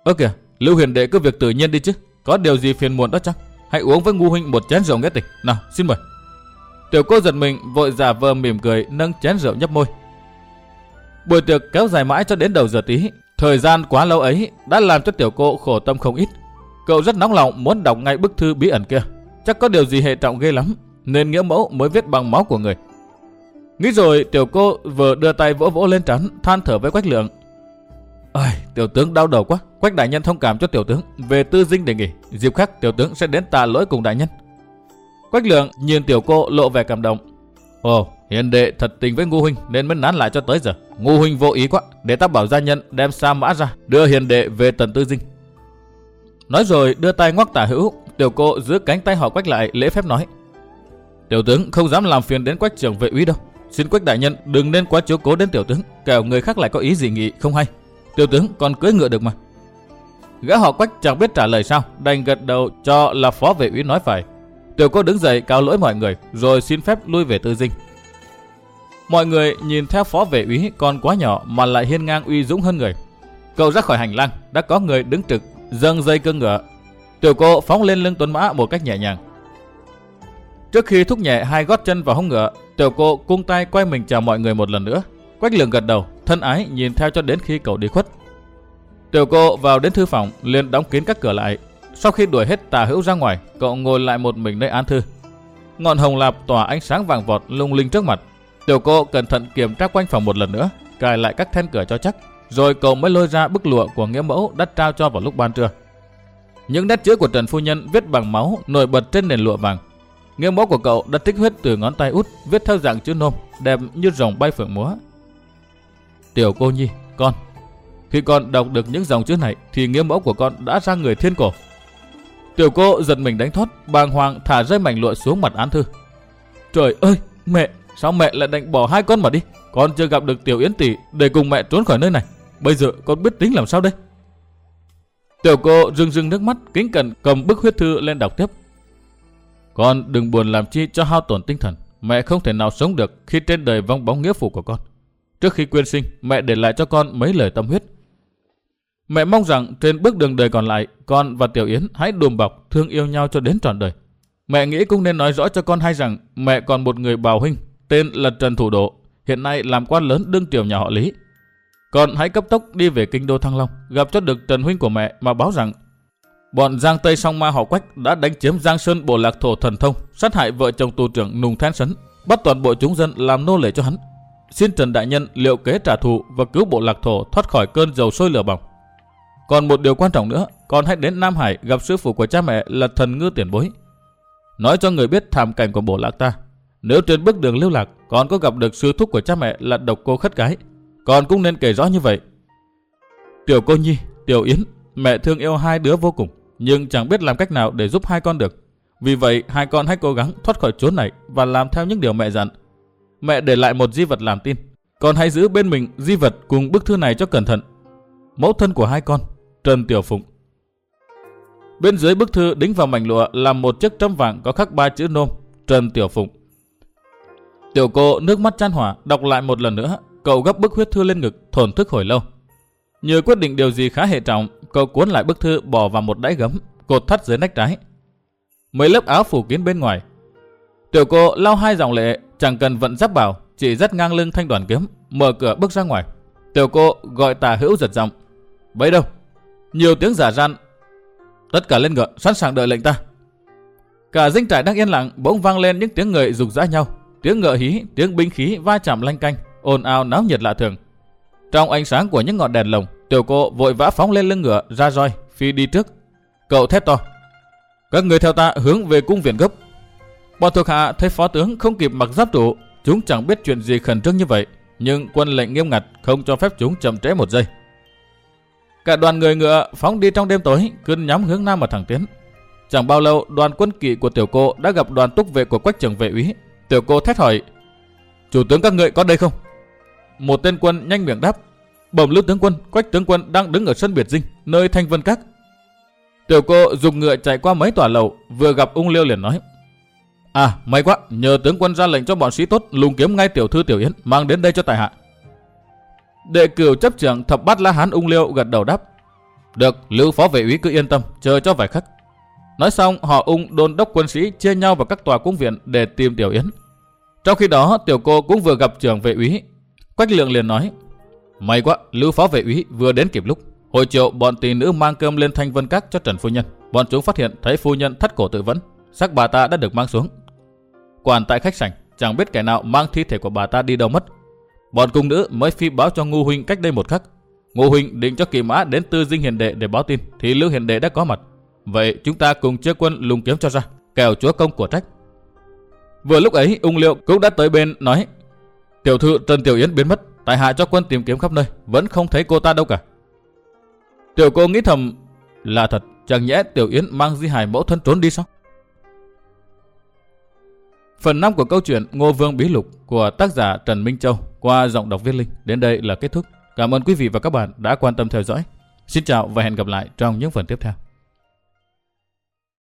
Ơ kìa, Lưu Hiền đệ cứ việc tự nhiên đi chứ, có điều gì phiền muộn đó chắc Hãy uống với ngu huynh một chén rượu nghĩa tình. Nào, xin mời. Tiểu cô giật mình, vội giả vờ mỉm cười, nâng chén rượu nhấp môi. Buổi tiệc kéo dài mãi cho đến đầu giờ tí. Thời gian quá lâu ấy đã làm cho tiểu cô khổ tâm không ít. Cậu rất nóng lòng muốn đọc ngay bức thư bí ẩn kia. Chắc có điều gì hệ trọng ghê lắm, nên nghĩa mẫu mới viết bằng máu của người. Nghĩ rồi, tiểu cô vừa đưa tay vỗ vỗ lên trán, than thở với Quách Lượng ơi tiểu tướng đau đầu quá. Quách đại nhân thông cảm cho tiểu tướng. Về tư dinh đề nghị, dịp khác tiểu tướng sẽ đến tạ lỗi cùng đại nhân. Quách lượng nhìn tiểu cô lộ vẻ cảm động. Ồ, hiền đệ thật tình với ngu huynh nên mới nán lại cho tới giờ. Ngu huynh vô ý quá, để ta bảo gia nhân đem sa mã ra, đưa hiền đệ về tần tư dinh. Nói rồi đưa tay ngoắc tả hữu, tiểu cô giữ cánh tay họ quách lại lễ phép nói. Tiểu tướng không dám làm phiền đến quách trưởng vệ úy đâu. Xin quách đại nhân đừng nên quá chiếu cố đến tiểu tướng, kẻo người khác lại có ý gì nghị không hay. Tiểu tướng còn cưới ngựa được mà. Gã họ quách chẳng biết trả lời sao, đành gật đầu cho là phó vệ úy nói phải. Tiểu cô đứng dậy cáo lỗi mọi người, rồi xin phép lui về tư dinh. Mọi người nhìn theo phó vệ úy còn quá nhỏ mà lại hiên ngang uy dũng hơn người. Cậu ra khỏi hành lang, đã có người đứng trực, dâng dây cương ngựa. Tiểu cô phóng lên lưng tuấn mã một cách nhẹ nhàng. Trước khi thúc nhẹ hai gót chân vào hông ngựa, tiểu cô cung tay quay mình chào mọi người một lần nữa. Quách lượng gật đầu, thân ái nhìn theo cho đến khi cậu đi khuất. Tiểu cô vào đến thư phòng, liền đóng kín các cửa lại. Sau khi đuổi hết tà hữu ra ngoài, cậu ngồi lại một mình nơi án thư. Ngọn hồng lạp tỏa ánh sáng vàng vọt lung linh trước mặt. Tiểu cô cẩn thận kiểm tra quanh phòng một lần nữa, cài lại các then cửa cho chắc, rồi cậu mới lôi ra bức lụa của nghĩa mẫu đã trao cho vào lúc ban trưa. Những nét chữ của Trần Phu Nhân viết bằng máu nổi bật trên nền lụa vàng. Nghĩa mẫu của cậu đã tích huyết từ ngón tay út, viết theo dạng chữ nôm, đẹp như rồng bay phượng múa. Tiểu cô nhi, con. Khi con đọc được những dòng chữ này thì nghĩa mẫu của con đã ra người thiên cổ. Tiểu cô giật mình đánh thoát, bàng hoàng thả rơi mảnh lụa xuống mặt án thư. Trời ơi, mẹ, sao mẹ lại đánh bỏ hai con mà đi? Con chưa gặp được Tiểu Yến Tỷ để cùng mẹ trốn khỏi nơi này. Bây giờ con biết tính làm sao đây? Tiểu cô rưng rưng nước mắt, kính cẩn cầm bức huyết thư lên đọc tiếp. Con đừng buồn làm chi cho hao tổn tinh thần. Mẹ không thể nào sống được khi trên đời vong bóng nghĩa phụ của con. Trước khi quyên sinh, mẹ để lại cho con mấy lời tâm huyết. Mẹ mong rằng trên bước đường đời còn lại, con và Tiểu Yến hãy đùm bọc, thương yêu nhau cho đến trọn đời. Mẹ nghĩ cũng nên nói rõ cho con hay rằng mẹ còn một người bào huynh, tên là Trần Thủ Độ, hiện nay làm quan lớn đương triều nhà họ Lý. Con hãy cấp tốc đi về kinh đô Thăng Long, gặp cho được Trần huynh của mẹ mà báo rằng bọn Giang Tây song ma họ Quách đã đánh chiếm Giang Sơn bộ lạc thổ thần thông, sát hại vợ chồng tù trưởng Nùng Than Sấn, bắt toàn bộ chúng dân làm nô lệ cho hắn. Xin Trần Đại Nhân liệu kế trả thù và cứu bộ lạc thổ thoát khỏi cơn dầu sôi lửa bỏng. Còn một điều quan trọng nữa, con hãy đến Nam Hải gặp sư phụ của cha mẹ là thần ngư tiền bối. Nói cho người biết thảm cảnh của bộ lạc ta. Nếu trên bước đường lưu lạc, con có gặp được sư thúc của cha mẹ là độc cô khất cái, con cũng nên kể rõ như vậy. Tiểu cô Nhi, Tiểu Yến, mẹ thương yêu hai đứa vô cùng, nhưng chẳng biết làm cách nào để giúp hai con được. Vì vậy, hai con hãy cố gắng thoát khỏi chốn này và làm theo những điều mẹ dặn. Mẹ để lại một di vật làm tin. Con hãy giữ bên mình di vật cùng bức thư này cho cẩn thận. Mẫu thân của hai con, Trần Tiểu Phụng. Bên dưới bức thư đính vào mảnh lụa là một chiếc trâm vàng có khắc ba chữ nôm, Trần Tiểu Phụng. Tiểu cô nước mắt chan hỏa đọc lại một lần nữa, cậu gấp bức huyết thư lên ngực, thổn thức hồi lâu. Như quyết định điều gì khá hệ trọng, cậu cuốn lại bức thư bỏ vào một đáy gấm, cột thắt dưới nách trái. Mấy lớp áo phủ kín bên ngoài. Tiểu cô lau hai dòng lệ, chẳng cần vận giáp bảo, chỉ dắt ngang lưng thanh đoàn kiếm, mở cửa bước ra ngoài. Tiểu cô gọi tà hữu giật giọng. Bấy đâu? Nhiều tiếng giả gian. Tất cả lên ngựa, sẵn sàng đợi lệnh ta. Cả dinh trại đang yên lặng, bỗng vang lên những tiếng người rục rã nhau. Tiếng ngựa hí, tiếng binh khí va chạm lanh canh, ồn ào náo nhiệt lạ thường. Trong ánh sáng của những ngọn đèn lồng, tiểu cô vội vã phóng lên lưng ngựa ra roi, phi đi trước. Cậu thét to. Các người theo ta hướng về cung viện gấp. Bọn thuộc hạ thấy phó tướng không kịp mặc giáp trụ, chúng chẳng biết chuyện gì khẩn trương như vậy, nhưng quân lệnh nghiêm ngặt không cho phép chúng chậm trễ một giây. Cả đoàn người ngựa phóng đi trong đêm tối, cứ nhắm hướng nam mà thẳng tiến. Chẳng bao lâu, đoàn quân kỵ của tiểu cô đã gặp đoàn túc vệ của quách trưởng vệ úy. Tiểu cô thét hỏi, chủ tướng các ngươi có đây không? Một tên quân nhanh miệng đáp, bẩm lữ tướng quân, quách tướng quân đang đứng ở sân biệt dinh, nơi thanh vân các. Tiểu cô dùng ngựa chạy qua mấy tòa lầu, vừa gặp ung liêu liền nói, À, may quá, nhờ tướng quân ra lệnh cho bọn sĩ tốt lùng kiếm ngay tiểu thư tiểu yến, mang đến đây cho tài hạ. Đệ cửu chấp trưởng thập bát la hán ung liêu gật đầu đáp. Được, lưu phó vệ úy cứ yên tâm, chờ cho vài khắc. Nói xong, họ ung đôn đốc quân sĩ chia nhau vào các tòa cung viện để tìm tiểu yến. Trong khi đó, tiểu cô cũng vừa gặp trưởng vệ úy. Quách lượng liền nói, may quá, lưu phó vệ úy vừa đến kịp lúc. Hồi chiều, bọn tỷ nữ mang cơm lên thanh vân các cho Trần Phu Nhân. Bọn chúng phát hiện thấy phu nhân thắt cổ tự vẫn, xác bà ta đã được mang xuống. Quản tại khách sảnh, chẳng biết kẻ nào mang thi thể của bà ta đi đâu mất. Bọn cung nữ mới phi báo cho Ngô Huynh cách đây một khắc. Ngô Huynh định cho kỳ mã đến tư dinh hiền đệ để báo tin, thì Lưu hiền đệ đã có mặt. Vậy chúng ta cùng chia quân lùng kiếm cho ra, kẻo chúa công của trách. Vừa lúc ấy, ung liệu cũng đã tới bên nói, tiểu thư Trần Tiểu Yến biến mất, tại hạ cho quân tìm kiếm khắp nơi, vẫn không thấy cô ta đâu cả. Tiểu cô nghĩ thầm, là thật, chẳng nhẽ Tiểu Yến mang di hài mẫu thân trốn đi sao? Phần 5 của câu chuyện Ngô Vương Bí Lục của tác giả Trần Minh Châu qua giọng đọc viết linh đến đây là kết thúc. Cảm ơn quý vị và các bạn đã quan tâm theo dõi. Xin chào và hẹn gặp lại trong những phần tiếp theo.